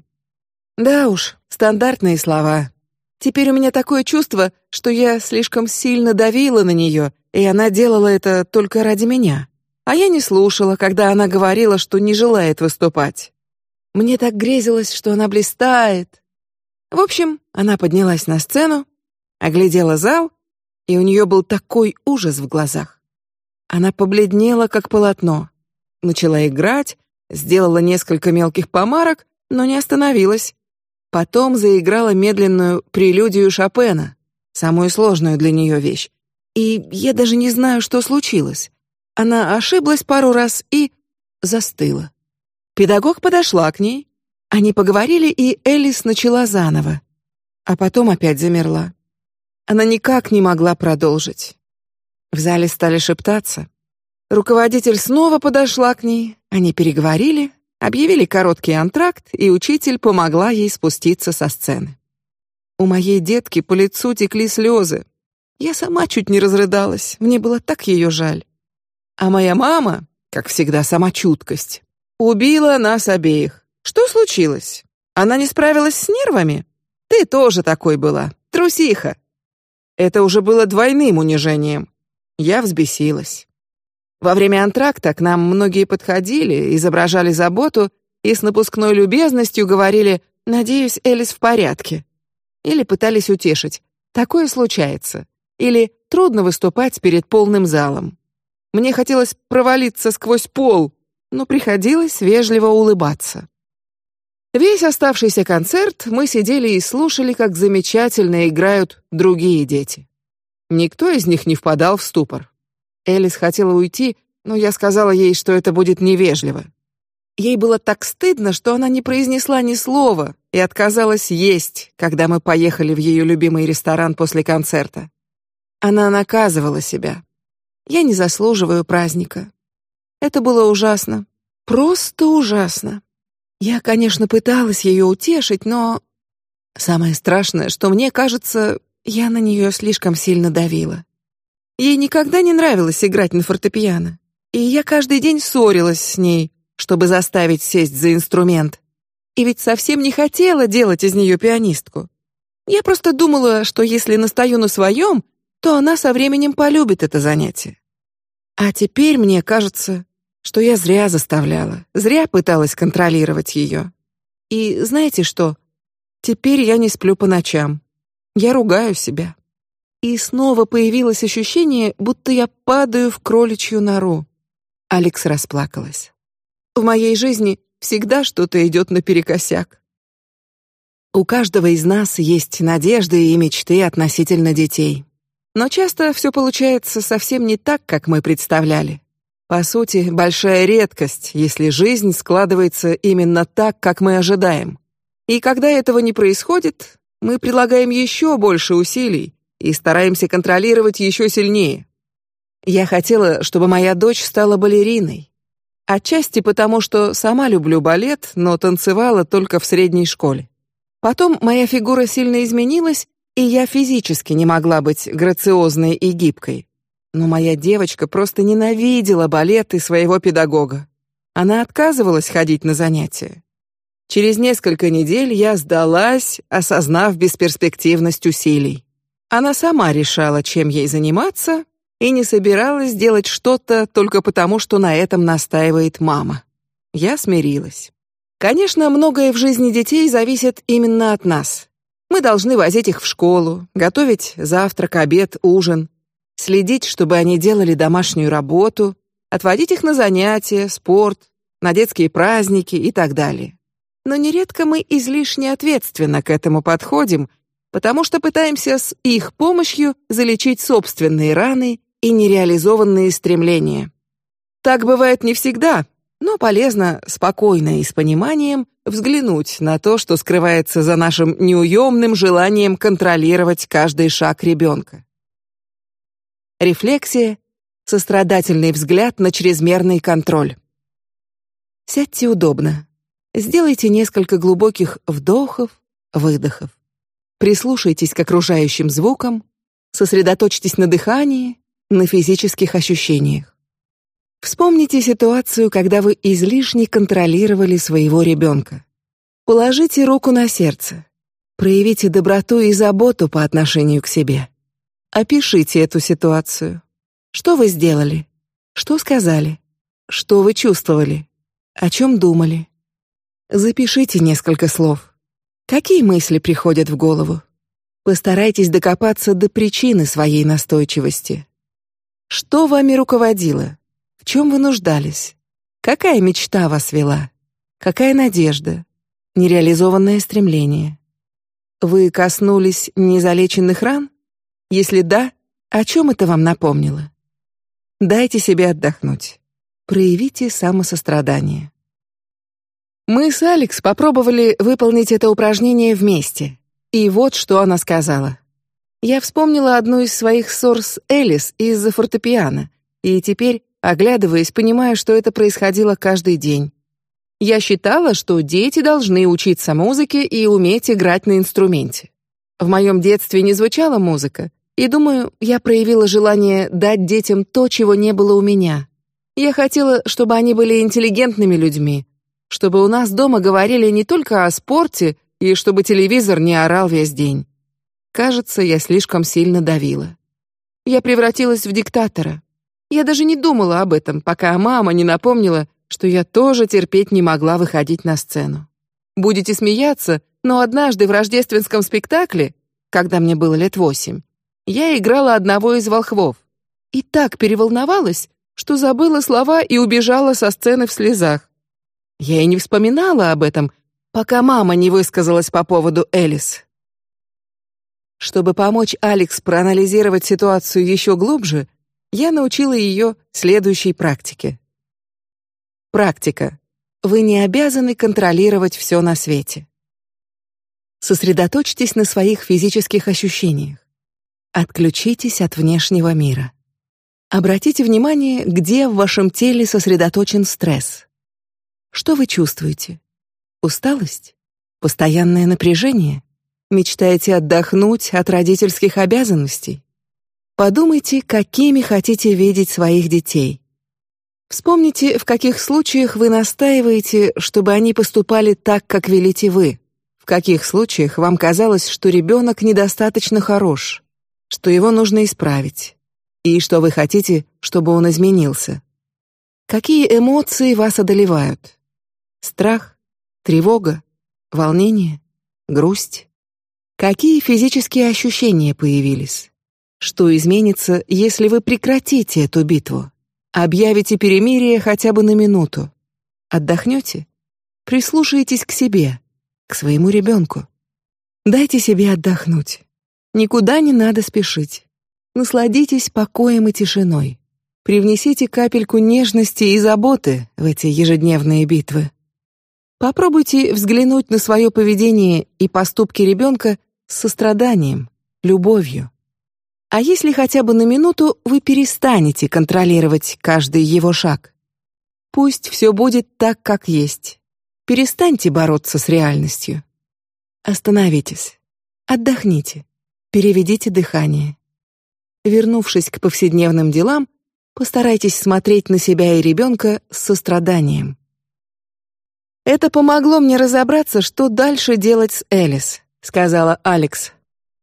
Да уж, стандартные слова. Теперь у меня такое чувство, что я слишком сильно давила на нее, и она делала это только ради меня. А я не слушала, когда она говорила, что не желает выступать. Мне так грезилось, что она блистает, в общем, она поднялась на сцену, оглядела зал, и у нее был такой ужас в глазах. Она побледнела, как полотно, начала играть, сделала несколько мелких помарок, но не остановилась. Потом заиграла медленную прелюдию Шопена, самую сложную для нее вещь. И я даже не знаю, что случилось. Она ошиблась пару раз и застыла. Педагог подошла к ней, они поговорили, и Элис начала заново, а потом опять замерла. Она никак не могла продолжить. В зале стали шептаться. Руководитель снова подошла к ней, они переговорили, объявили короткий антракт, и учитель помогла ей спуститься со сцены. У моей детки по лицу текли слезы. Я сама чуть не разрыдалась, мне было так ее жаль. А моя мама, как всегда, сама чуткость, убила нас обеих. Что случилось? Она не справилась с нервами? Ты тоже такой была, трусиха. Это уже было двойным унижением. Я взбесилась. Во время антракта к нам многие подходили, изображали заботу и с напускной любезностью говорили: "Надеюсь, Элис в порядке", или пытались утешить: "Такое случается", или "Трудно выступать перед полным залом". Мне хотелось провалиться сквозь пол, но приходилось вежливо улыбаться. Весь оставшийся концерт мы сидели и слушали, как замечательно играют другие дети. Никто из них не впадал в ступор. Элис хотела уйти, но я сказала ей, что это будет невежливо. Ей было так стыдно, что она не произнесла ни слова и отказалась есть, когда мы поехали в ее любимый ресторан после концерта. Она наказывала себя. Я не заслуживаю праздника. Это было ужасно, просто ужасно. Я, конечно, пыталась ее утешить, но самое страшное, что мне кажется, я на нее слишком сильно давила. Ей никогда не нравилось играть на фортепиано, и я каждый день ссорилась с ней, чтобы заставить сесть за инструмент. И ведь совсем не хотела делать из нее пианистку. Я просто думала, что если настаю на своем, то она со временем полюбит это занятие. А теперь мне кажется, что я зря заставляла, зря пыталась контролировать ее. И знаете что? Теперь я не сплю по ночам. Я ругаю себя. И снова появилось ощущение, будто я падаю в кроличью нору. Алекс расплакалась. В моей жизни всегда что-то идет наперекосяк. У каждого из нас есть надежды и мечты относительно детей, но часто все получается совсем не так, как мы представляли. По сути, большая редкость, если жизнь складывается именно так, как мы ожидаем. И когда этого не происходит, мы прилагаем еще больше усилий и стараемся контролировать еще сильнее. Я хотела, чтобы моя дочь стала балериной. Отчасти потому, что сама люблю балет, но танцевала только в средней школе. Потом моя фигура сильно изменилась, и я физически не могла быть грациозной и гибкой. Но моя девочка просто ненавидела балет и своего педагога. Она отказывалась ходить на занятия. Через несколько недель я сдалась, осознав бесперспективность усилий. Она сама решала, чем ей заниматься, и не собиралась делать что-то только потому, что на этом настаивает мама. Я смирилась. Конечно, многое в жизни детей зависит именно от нас. Мы должны возить их в школу, готовить завтрак, обед, ужин, следить, чтобы они делали домашнюю работу, отводить их на занятия, спорт, на детские праздники и так далее. Но нередко мы излишне ответственно к этому подходим, потому что пытаемся с их помощью залечить собственные раны и нереализованные стремления. Так бывает не всегда, но полезно спокойно и с пониманием взглянуть на то, что скрывается за нашим неуемным желанием контролировать каждый шаг ребенка. Рефлексия, сострадательный взгляд на чрезмерный контроль. Сядьте удобно. Сделайте несколько глубоких вдохов, выдохов. Прислушайтесь к окружающим звукам, сосредоточьтесь на дыхании, на физических ощущениях. Вспомните ситуацию, когда вы излишне контролировали своего ребенка. Положите руку на сердце. Проявите доброту и заботу по отношению к себе. Опишите эту ситуацию. Что вы сделали? Что сказали? Что вы чувствовали? О чем думали? Запишите несколько слов. Какие мысли приходят в голову? Постарайтесь докопаться до причины своей настойчивости. Что вами руководило? В чем вы нуждались? Какая мечта вас вела? Какая надежда? Нереализованное стремление? Вы коснулись незалеченных ран? Если да, о чем это вам напомнило? Дайте себе отдохнуть. Проявите самосострадание. Мы с Алекс попробовали выполнить это упражнение вместе, и вот что она сказала. Я вспомнила одну из своих ссор с Элис из-за фортепиано, и теперь, оглядываясь, понимаю, что это происходило каждый день. Я считала, что дети должны учиться музыке и уметь играть на инструменте. В моем детстве не звучала музыка, и думаю, я проявила желание дать детям то, чего не было у меня. Я хотела, чтобы они были интеллигентными людьми, чтобы у нас дома говорили не только о спорте и чтобы телевизор не орал весь день. Кажется, я слишком сильно давила. Я превратилась в диктатора. Я даже не думала об этом, пока мама не напомнила, что я тоже терпеть не могла выходить на сцену. Будете смеяться, но однажды в рождественском спектакле, когда мне было лет восемь, я играла одного из волхвов и так переволновалась, что забыла слова и убежала со сцены в слезах. Я и не вспоминала об этом, пока мама не высказалась по поводу Элис. Чтобы помочь Алекс проанализировать ситуацию еще глубже, я научила ее следующей практике. Практика. Вы не обязаны контролировать все на свете. Сосредоточьтесь на своих физических ощущениях. Отключитесь от внешнего мира. Обратите внимание, где в вашем теле сосредоточен стресс. Что вы чувствуете? Усталость? Постоянное напряжение? Мечтаете отдохнуть от родительских обязанностей? Подумайте, какими хотите видеть своих детей. Вспомните, в каких случаях вы настаиваете, чтобы они поступали так, как велите вы. В каких случаях вам казалось, что ребенок недостаточно хорош, что его нужно исправить, и что вы хотите, чтобы он изменился. Какие эмоции вас одолевают? Страх, тревога, волнение, грусть. Какие физические ощущения появились? Что изменится, если вы прекратите эту битву? Объявите перемирие хотя бы на минуту. Отдохнете? Прислушайтесь к себе, к своему ребенку. Дайте себе отдохнуть. Никуда не надо спешить. Насладитесь покоем и тишиной. Привнесите капельку нежности и заботы в эти ежедневные битвы. Попробуйте взглянуть на свое поведение и поступки ребенка с состраданием, любовью. А если хотя бы на минуту вы перестанете контролировать каждый его шаг? Пусть все будет так, как есть. Перестаньте бороться с реальностью. Остановитесь, отдохните, переведите дыхание. Вернувшись к повседневным делам, постарайтесь смотреть на себя и ребенка с состраданием. Это помогло мне разобраться, что дальше делать с Элис, сказала Алекс.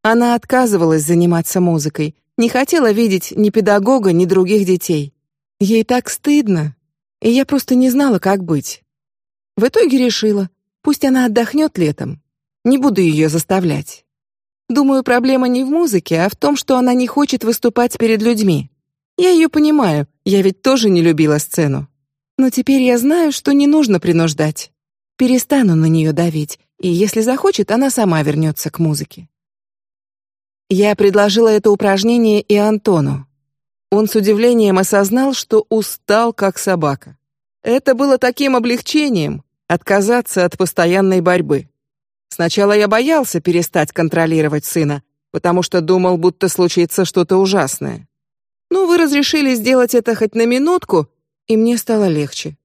Она отказывалась заниматься музыкой, не хотела видеть ни педагога, ни других детей. Ей так стыдно, и я просто не знала, как быть. В итоге решила, пусть она отдохнет летом, не буду ее заставлять. Думаю, проблема не в музыке, а в том, что она не хочет выступать перед людьми. Я ее понимаю, я ведь тоже не любила сцену. Но теперь я знаю, что не нужно принуждать. Перестану на нее давить, и если захочет, она сама вернется к музыке. Я предложила это упражнение и Антону. Он с удивлением осознал, что устал как собака. Это было таким облегчением отказаться от постоянной борьбы. Сначала я боялся перестать контролировать сына, потому что думал, будто случится что-то ужасное. Но вы разрешили сделать это хоть на минутку, и мне стало легче.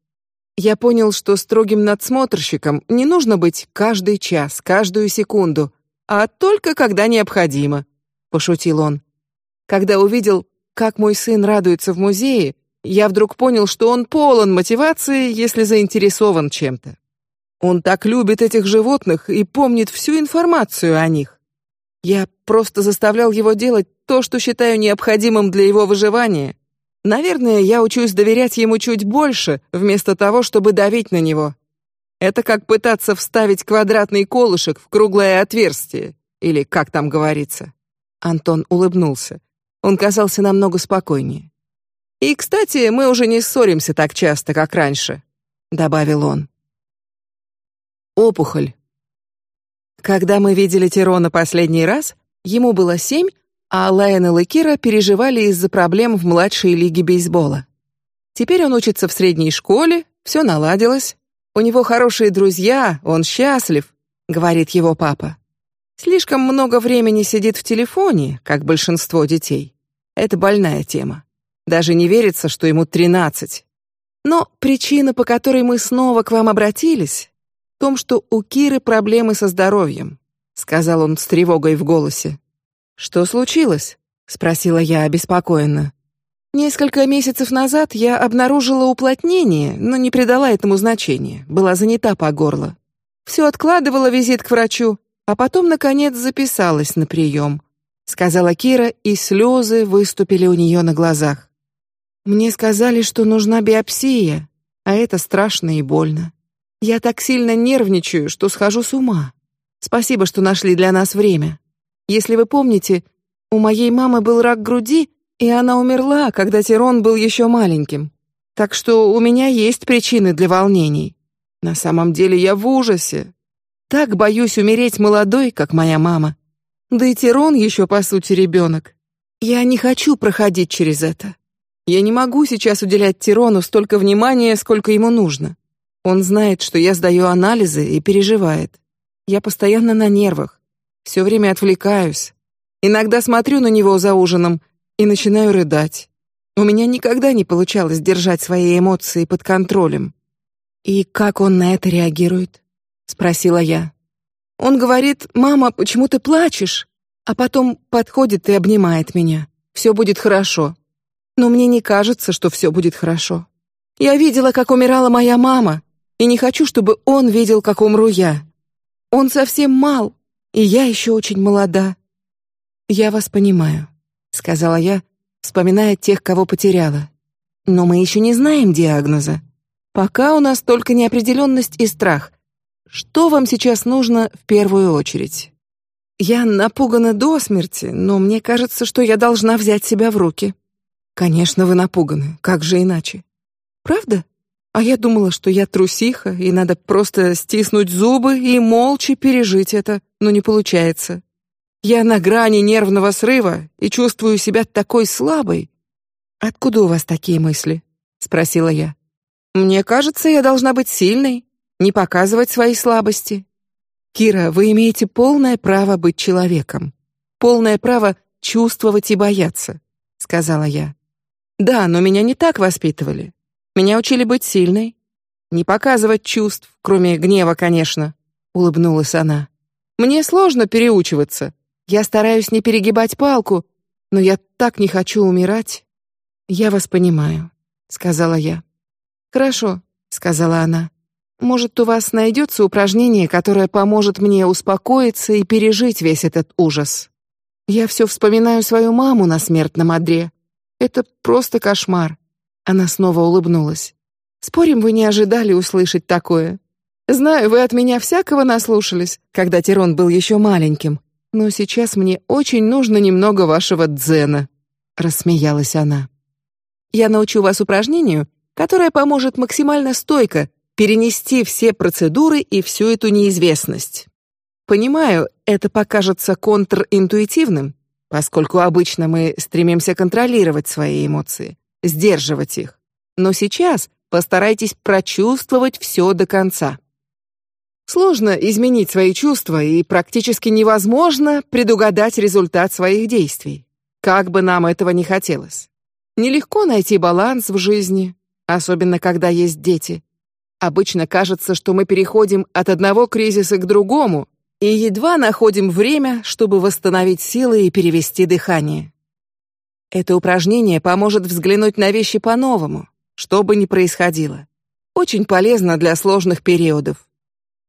Я понял, что строгим надсмотрщиком не нужно быть каждый час, каждую секунду, а только когда необходимо. Пошутил он. Когда увидел, как мой сын радуется в музее, я вдруг понял, что он полон мотивации, если заинтересован чем-то. Он так любит этих животных и помнит всю информацию о них. Я просто заставлял его делать то, что считаю необходимым для его выживания. Наверное, я учусь доверять ему чуть больше, вместо того, чтобы давить на него. Это как пытаться вставить квадратный колышек в круглое отверстие, или как там говорится. Антон улыбнулся. Он казался намного спокойнее. И, кстати, мы уже не ссоримся так часто, как раньше, добавил он. Опухоль. Когда мы видели Тирона последний раз, ему было семь, а Лайонел и Кира переживали из-за проблем в младшей лиге бейсбола. Теперь он учится в средней школе, все наладилось, у него хорошие друзья, он счастлив, говорит его папа. Слишком много времени сидит в телефоне, как большинство детей. Это больная тема. Даже не верится, что ему тринадцать. Но причина, по которой мы снова к вам обратились, в том, что у Киры проблемы со здоровьем, сказал он с тревогой в голосе. Что случилось? спросила я обеспокоенно. Несколько месяцев назад я обнаружила уплотнение, но не придала этому значения, была занята по горло. Все откладывала визит к врачу, а потом наконец записалась на прием, сказала Кира, и слезы выступили у нее на глазах. Мне сказали, что нужна биопсия, а это страшно и больно. Я так сильно нервничаю, что схожу с ума. Спасибо, что нашли для нас время. Если вы помните, у моей мамы был рак груди, и она умерла, когда Тирон был еще маленьким. Так что у меня есть причины для волнений. На самом деле я в ужасе. Так боюсь умереть молодой, как моя мама. Да и Тирон еще по сути ребенок. Я не хочу проходить через это. Я не могу сейчас уделять Тирону столько внимания, сколько ему нужно. Он знает, что я сдаю анализы и переживает. Я постоянно на нервах, все время отвлекаюсь. Иногда смотрю на него за ужином и начинаю рыдать. У меня никогда не получалось держать свои эмоции под контролем. И как он на это реагирует? спросила я. Он говорит: "Мама, почему ты плачешь?" А потом подходит и обнимает меня. Все будет хорошо. Но мне не кажется, что все будет хорошо. Я видела, как умирала моя мама, и не хочу, чтобы он видел, как умру я. Он совсем мал, и я еще очень молода. Я вас понимаю, сказала я, вспоминая тех, кого потеряла. Но мы еще не знаем диагноза. Пока у нас только неопределенность и страх. Что вам сейчас нужно в первую очередь? Я напугана до смерти, но мне кажется, что я должна взять себя в руки. Конечно, вы напуганы, как же иначе? Правда? А я думала, что я трусиха, и надо просто стиснуть зубы и молча пережить это, но не получается. Я на грани нервного срыва и чувствую себя такой слабой. Откуда у вас такие мысли? спросила я. Мне кажется, я должна быть сильной, не показывать свои слабости. Кира, вы имеете полное право быть человеком, полное право чувствовать и бояться, сказала я. Да, но меня не так воспитывали. Меня учили быть сильной, не показывать чувств, кроме гнева, конечно. Улыбнулась она. Мне сложно переучиваться. Я стараюсь не перегибать палку, но я так не хочу умирать. Я вас понимаю, сказала я. Хорошо, сказала она. Может, у вас найдется упражнение, которое поможет мне успокоиться и пережить весь этот ужас. Я все вспоминаю свою маму на смертном одре. Это просто кошмар. Она снова улыбнулась. Спорим, вы не ожидали услышать такое. Знаю, вы от меня всякого наслушались, когда Тирон был еще маленьким, но сейчас мне очень нужно немного вашего дзена. Рассмеялась она. Я научу вас упражнению, которая поможет максимально стойко перенести все процедуры и всю эту неизвестность. Понимаю, это покажется контринтуитивным, поскольку обычно мы стремимся контролировать свои эмоции, сдерживать их. Но сейчас постарайтесь прочувствовать все до конца. Сложно изменить свои чувства и практически невозможно предугадать результат своих действий, как бы нам этого не хотелось. Нелегко найти баланс в жизни, особенно когда есть дети. Обычно кажется, что мы переходим от одного кризиса к другому и едва находим время, чтобы восстановить силы и перевести дыхание. Это упражнение поможет взглянуть на вещи по-новому, что бы ни происходило. Очень полезно для сложных периодов.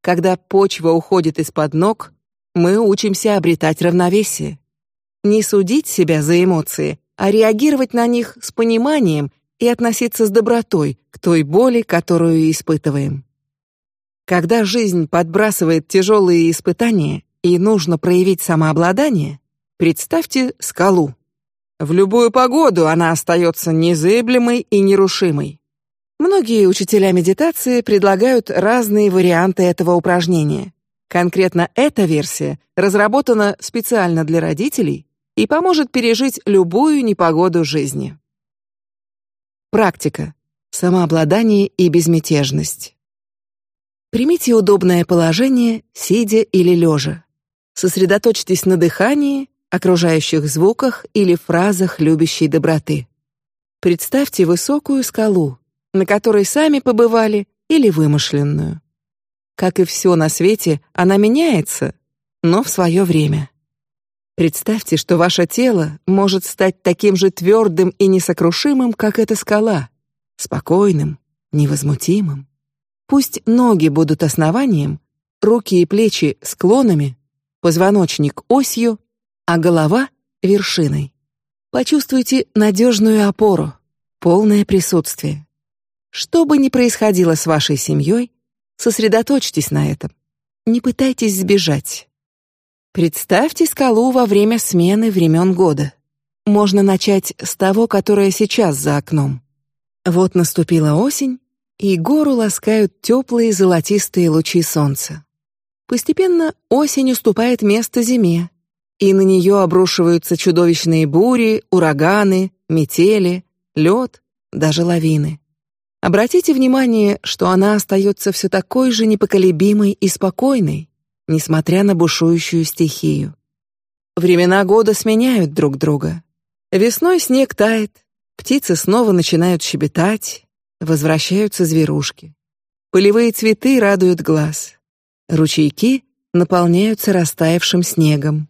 Когда почва уходит из-под ног, мы учимся обретать равновесие. Не судить себя за эмоции, а реагировать на них с пониманием и относиться с добротой к той боли, которую испытываем. Когда жизнь подбрасывает тяжелые испытания и нужно проявить самообладание, представьте скалу. В любую погоду она остается незыблемой и нерушимой. Многие учителя медитации предлагают разные варианты этого упражнения. Конкретно эта версия разработана специально для родителей и поможет пережить любую непогоду жизни. Практика. Самообладание и безмятежность. Примите удобное положение, сидя или лежа. Сосредоточьтесь на дыхании, окружающих звуках или фразах любящей доброты. Представьте высокую скалу, на которой сами побывали, или вымышленную. Как и все на свете, она меняется, но в свое время. Представьте, что ваше тело может стать таким же твердым и несокрушимым, как эта скала, спокойным, невозмутимым. Пусть ноги будут основанием, руки и плечи склонами, позвоночник осью, а голова вершиной. Почувствуйте надежную опору, полное присутствие. Что бы ни происходило с вашей семьей, сосредоточьтесь на этом. Не пытайтесь сбежать. Представьте скалу во время смены времен года. Можно начать с того, которое сейчас за окном. Вот наступила осень, и гору ласкают теплые золотистые лучи солнца. Постепенно осень уступает место зиме, и на нее обрушиваются чудовищные бури, ураганы, метели, лед, даже лавины. Обратите внимание, что она остается все такой же непоколебимой и спокойной, несмотря на бушующую стихию. Времена года сменяют друг друга. Весной снег тает, птицы снова начинают щебетать, возвращаются зверушки. Полевые цветы радуют глаз. Ручейки наполняются растаявшим снегом.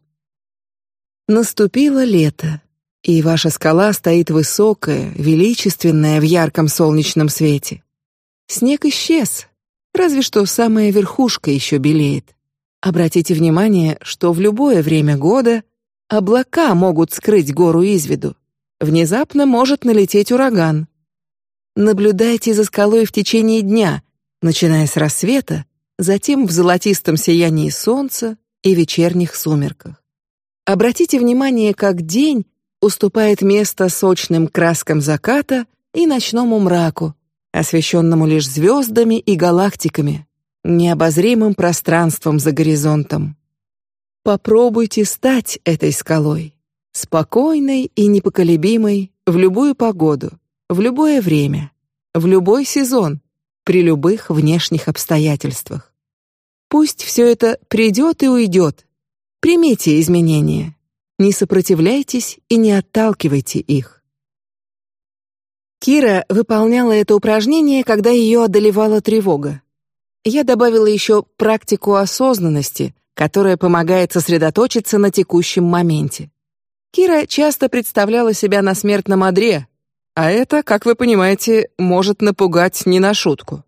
Наступило лето, и ваша скала стоит высокая, величественная в ярком солнечном свете. Снег исчез, разве что самая верхушка еще белеет. Обратите внимание, что в любое время года облака могут скрыть гору из виду. Внезапно может налететь ураган. Наблюдайте за скалой в течение дня, начиная с рассвета, затем в золотистом сиянии солнца и вечерних сумерках. Обратите внимание, как день уступает место сочным краскам заката и ночному мраку, освещенному лишь звездами и галактиками необозримым пространством за горизонтом. Попробуйте стать этой скалой. спокойной и непоколебимой в любую погоду, в любое время, в любой сезон, при любых внешних обстоятельствах. Пусть все это придет и уйдет. Примите изменения. Не сопротивляйтесь и не отталкивайте их. Кира выполняла это упражнение, когда ее одолевала тревога. Я добавила еще практику осознанности, которая помогает сосредоточиться на текущем моменте. Кира часто представляла себя на смертном одре, а это, как вы понимаете, может напугать не на шутку.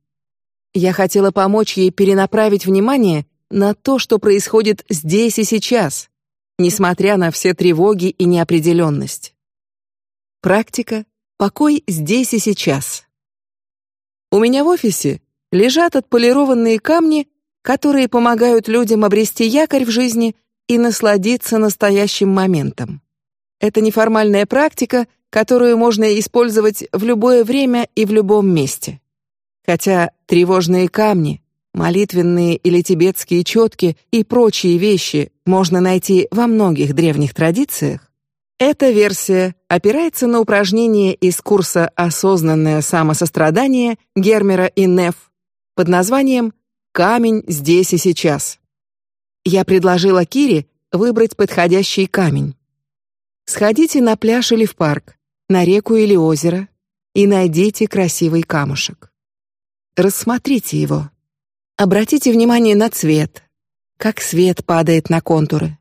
Я хотела помочь ей перенаправить внимание на то, что происходит здесь и сейчас, несмотря на все тревоги и неопределенность. Практика покой здесь и сейчас. У меня в офисе лежат отполированные камни, которые помогают людям обрести якорь в жизни и насладиться настоящим моментом. Это неформальная практика, которую можно использовать в любое время и в любом месте. Хотя тревожные камни, молитвенные или тибетские четки и прочие вещи можно найти во многих древних традициях, эта версия опирается на упражнение из курса «Осознанное самосострадание» Гермера и Неф под названием «Камень здесь и сейчас». Я предложила Кире выбрать подходящий камень. Сходите на пляж или в парк, на реку или озеро и найдите красивый камушек. Рассмотрите его. Обратите внимание на цвет, как свет падает на контуры.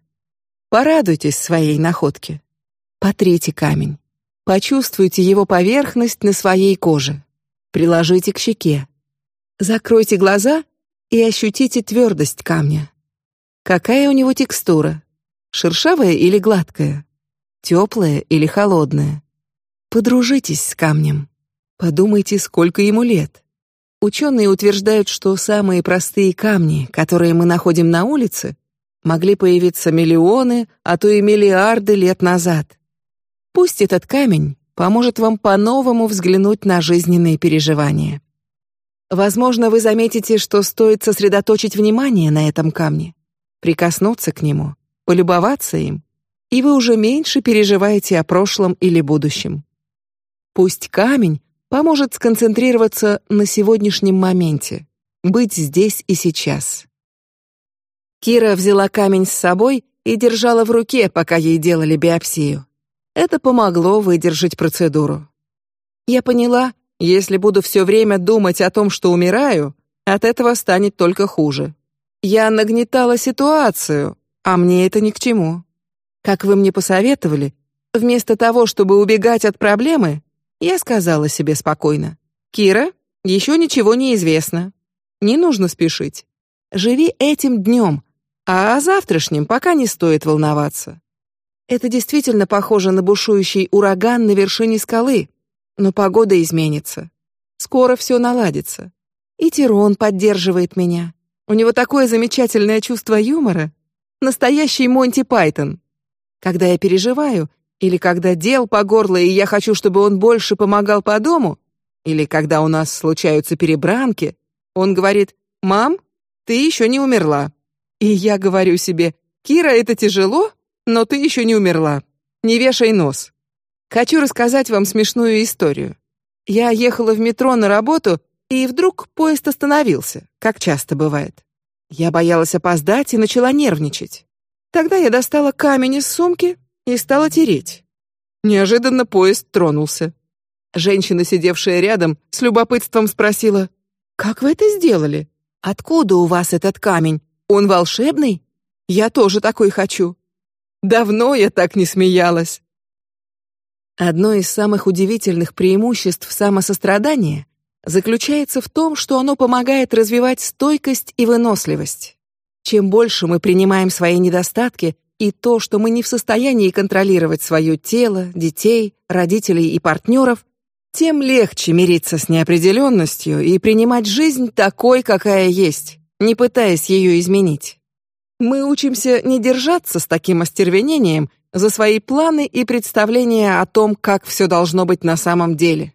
Порадуйтесь своей находке. Потрите камень. Почувствуйте его поверхность на своей коже. Приложите к щеке. Закройте глаза и ощутите твердость камня. Какая у него текстура? Шершавая или гладкая? Теплая или холодная? Подружитесь с камнем. Подумайте, сколько ему лет. Ученые утверждают, что самые простые камни, которые мы находим на улице, могли появиться миллионы, а то и миллиарды лет назад. Пусть этот камень поможет вам по-новому взглянуть на жизненные переживания. Возможно, вы заметите, что стоит сосредоточить внимание на этом камне, прикоснуться к нему, полюбоваться им, и вы уже меньше переживаете о прошлом или будущем. Пусть камень поможет сконцентрироваться на сегодняшнем моменте, быть здесь и сейчас. Кира взяла камень с собой и держала в руке, пока ей делали биопсию. Это помогло выдержать процедуру. Я поняла, если буду все время думать о том, что умираю, от этого станет только хуже. Я нагнетала ситуацию, а мне это ни к чему. Как вы мне посоветовали, вместо того, чтобы убегать от проблемы, я сказала себе спокойно: "Кира, еще ничего не известно. Не нужно спешить. Живи этим днем, а о завтрашнем пока не стоит волноваться". Это действительно похоже на бушующий ураган на вершине скалы, но погода изменится. Скоро все наладится. И Тирон поддерживает меня. У него такое замечательное чувство юмора, настоящий Монти Пайтон. Когда я переживаю, или когда дел по горло и я хочу, чтобы он больше помогал по дому, или когда у нас случаются перебранки, он говорит: "Мам, ты еще не умерла". И я говорю себе: "Кира, это тяжело, но ты еще не умерла. Не вешай нос". Хочу рассказать вам смешную историю. Я ехала в метро на работу, и вдруг поезд остановился, как часто бывает. Я боялась опоздать и начала нервничать. Тогда я достала камень из сумки и стала тереть. Неожиданно поезд тронулся. Женщина, сидевшая рядом, с любопытством спросила: "Как вы это сделали? Откуда у вас этот камень? Он волшебный? Я тоже такой хочу". Давно я так не смеялась. Одно из самых удивительных преимуществ самосострадания заключается в том, что оно помогает развивать стойкость и выносливость. Чем больше мы принимаем свои недостатки и то, что мы не в состоянии контролировать свое тело, детей, родителей и партнеров, тем легче мириться с неопределенностью и принимать жизнь такой, какая есть, не пытаясь ее изменить. Мы учимся не держаться с таким остервенением за свои планы и представления о том, как все должно быть на самом деле.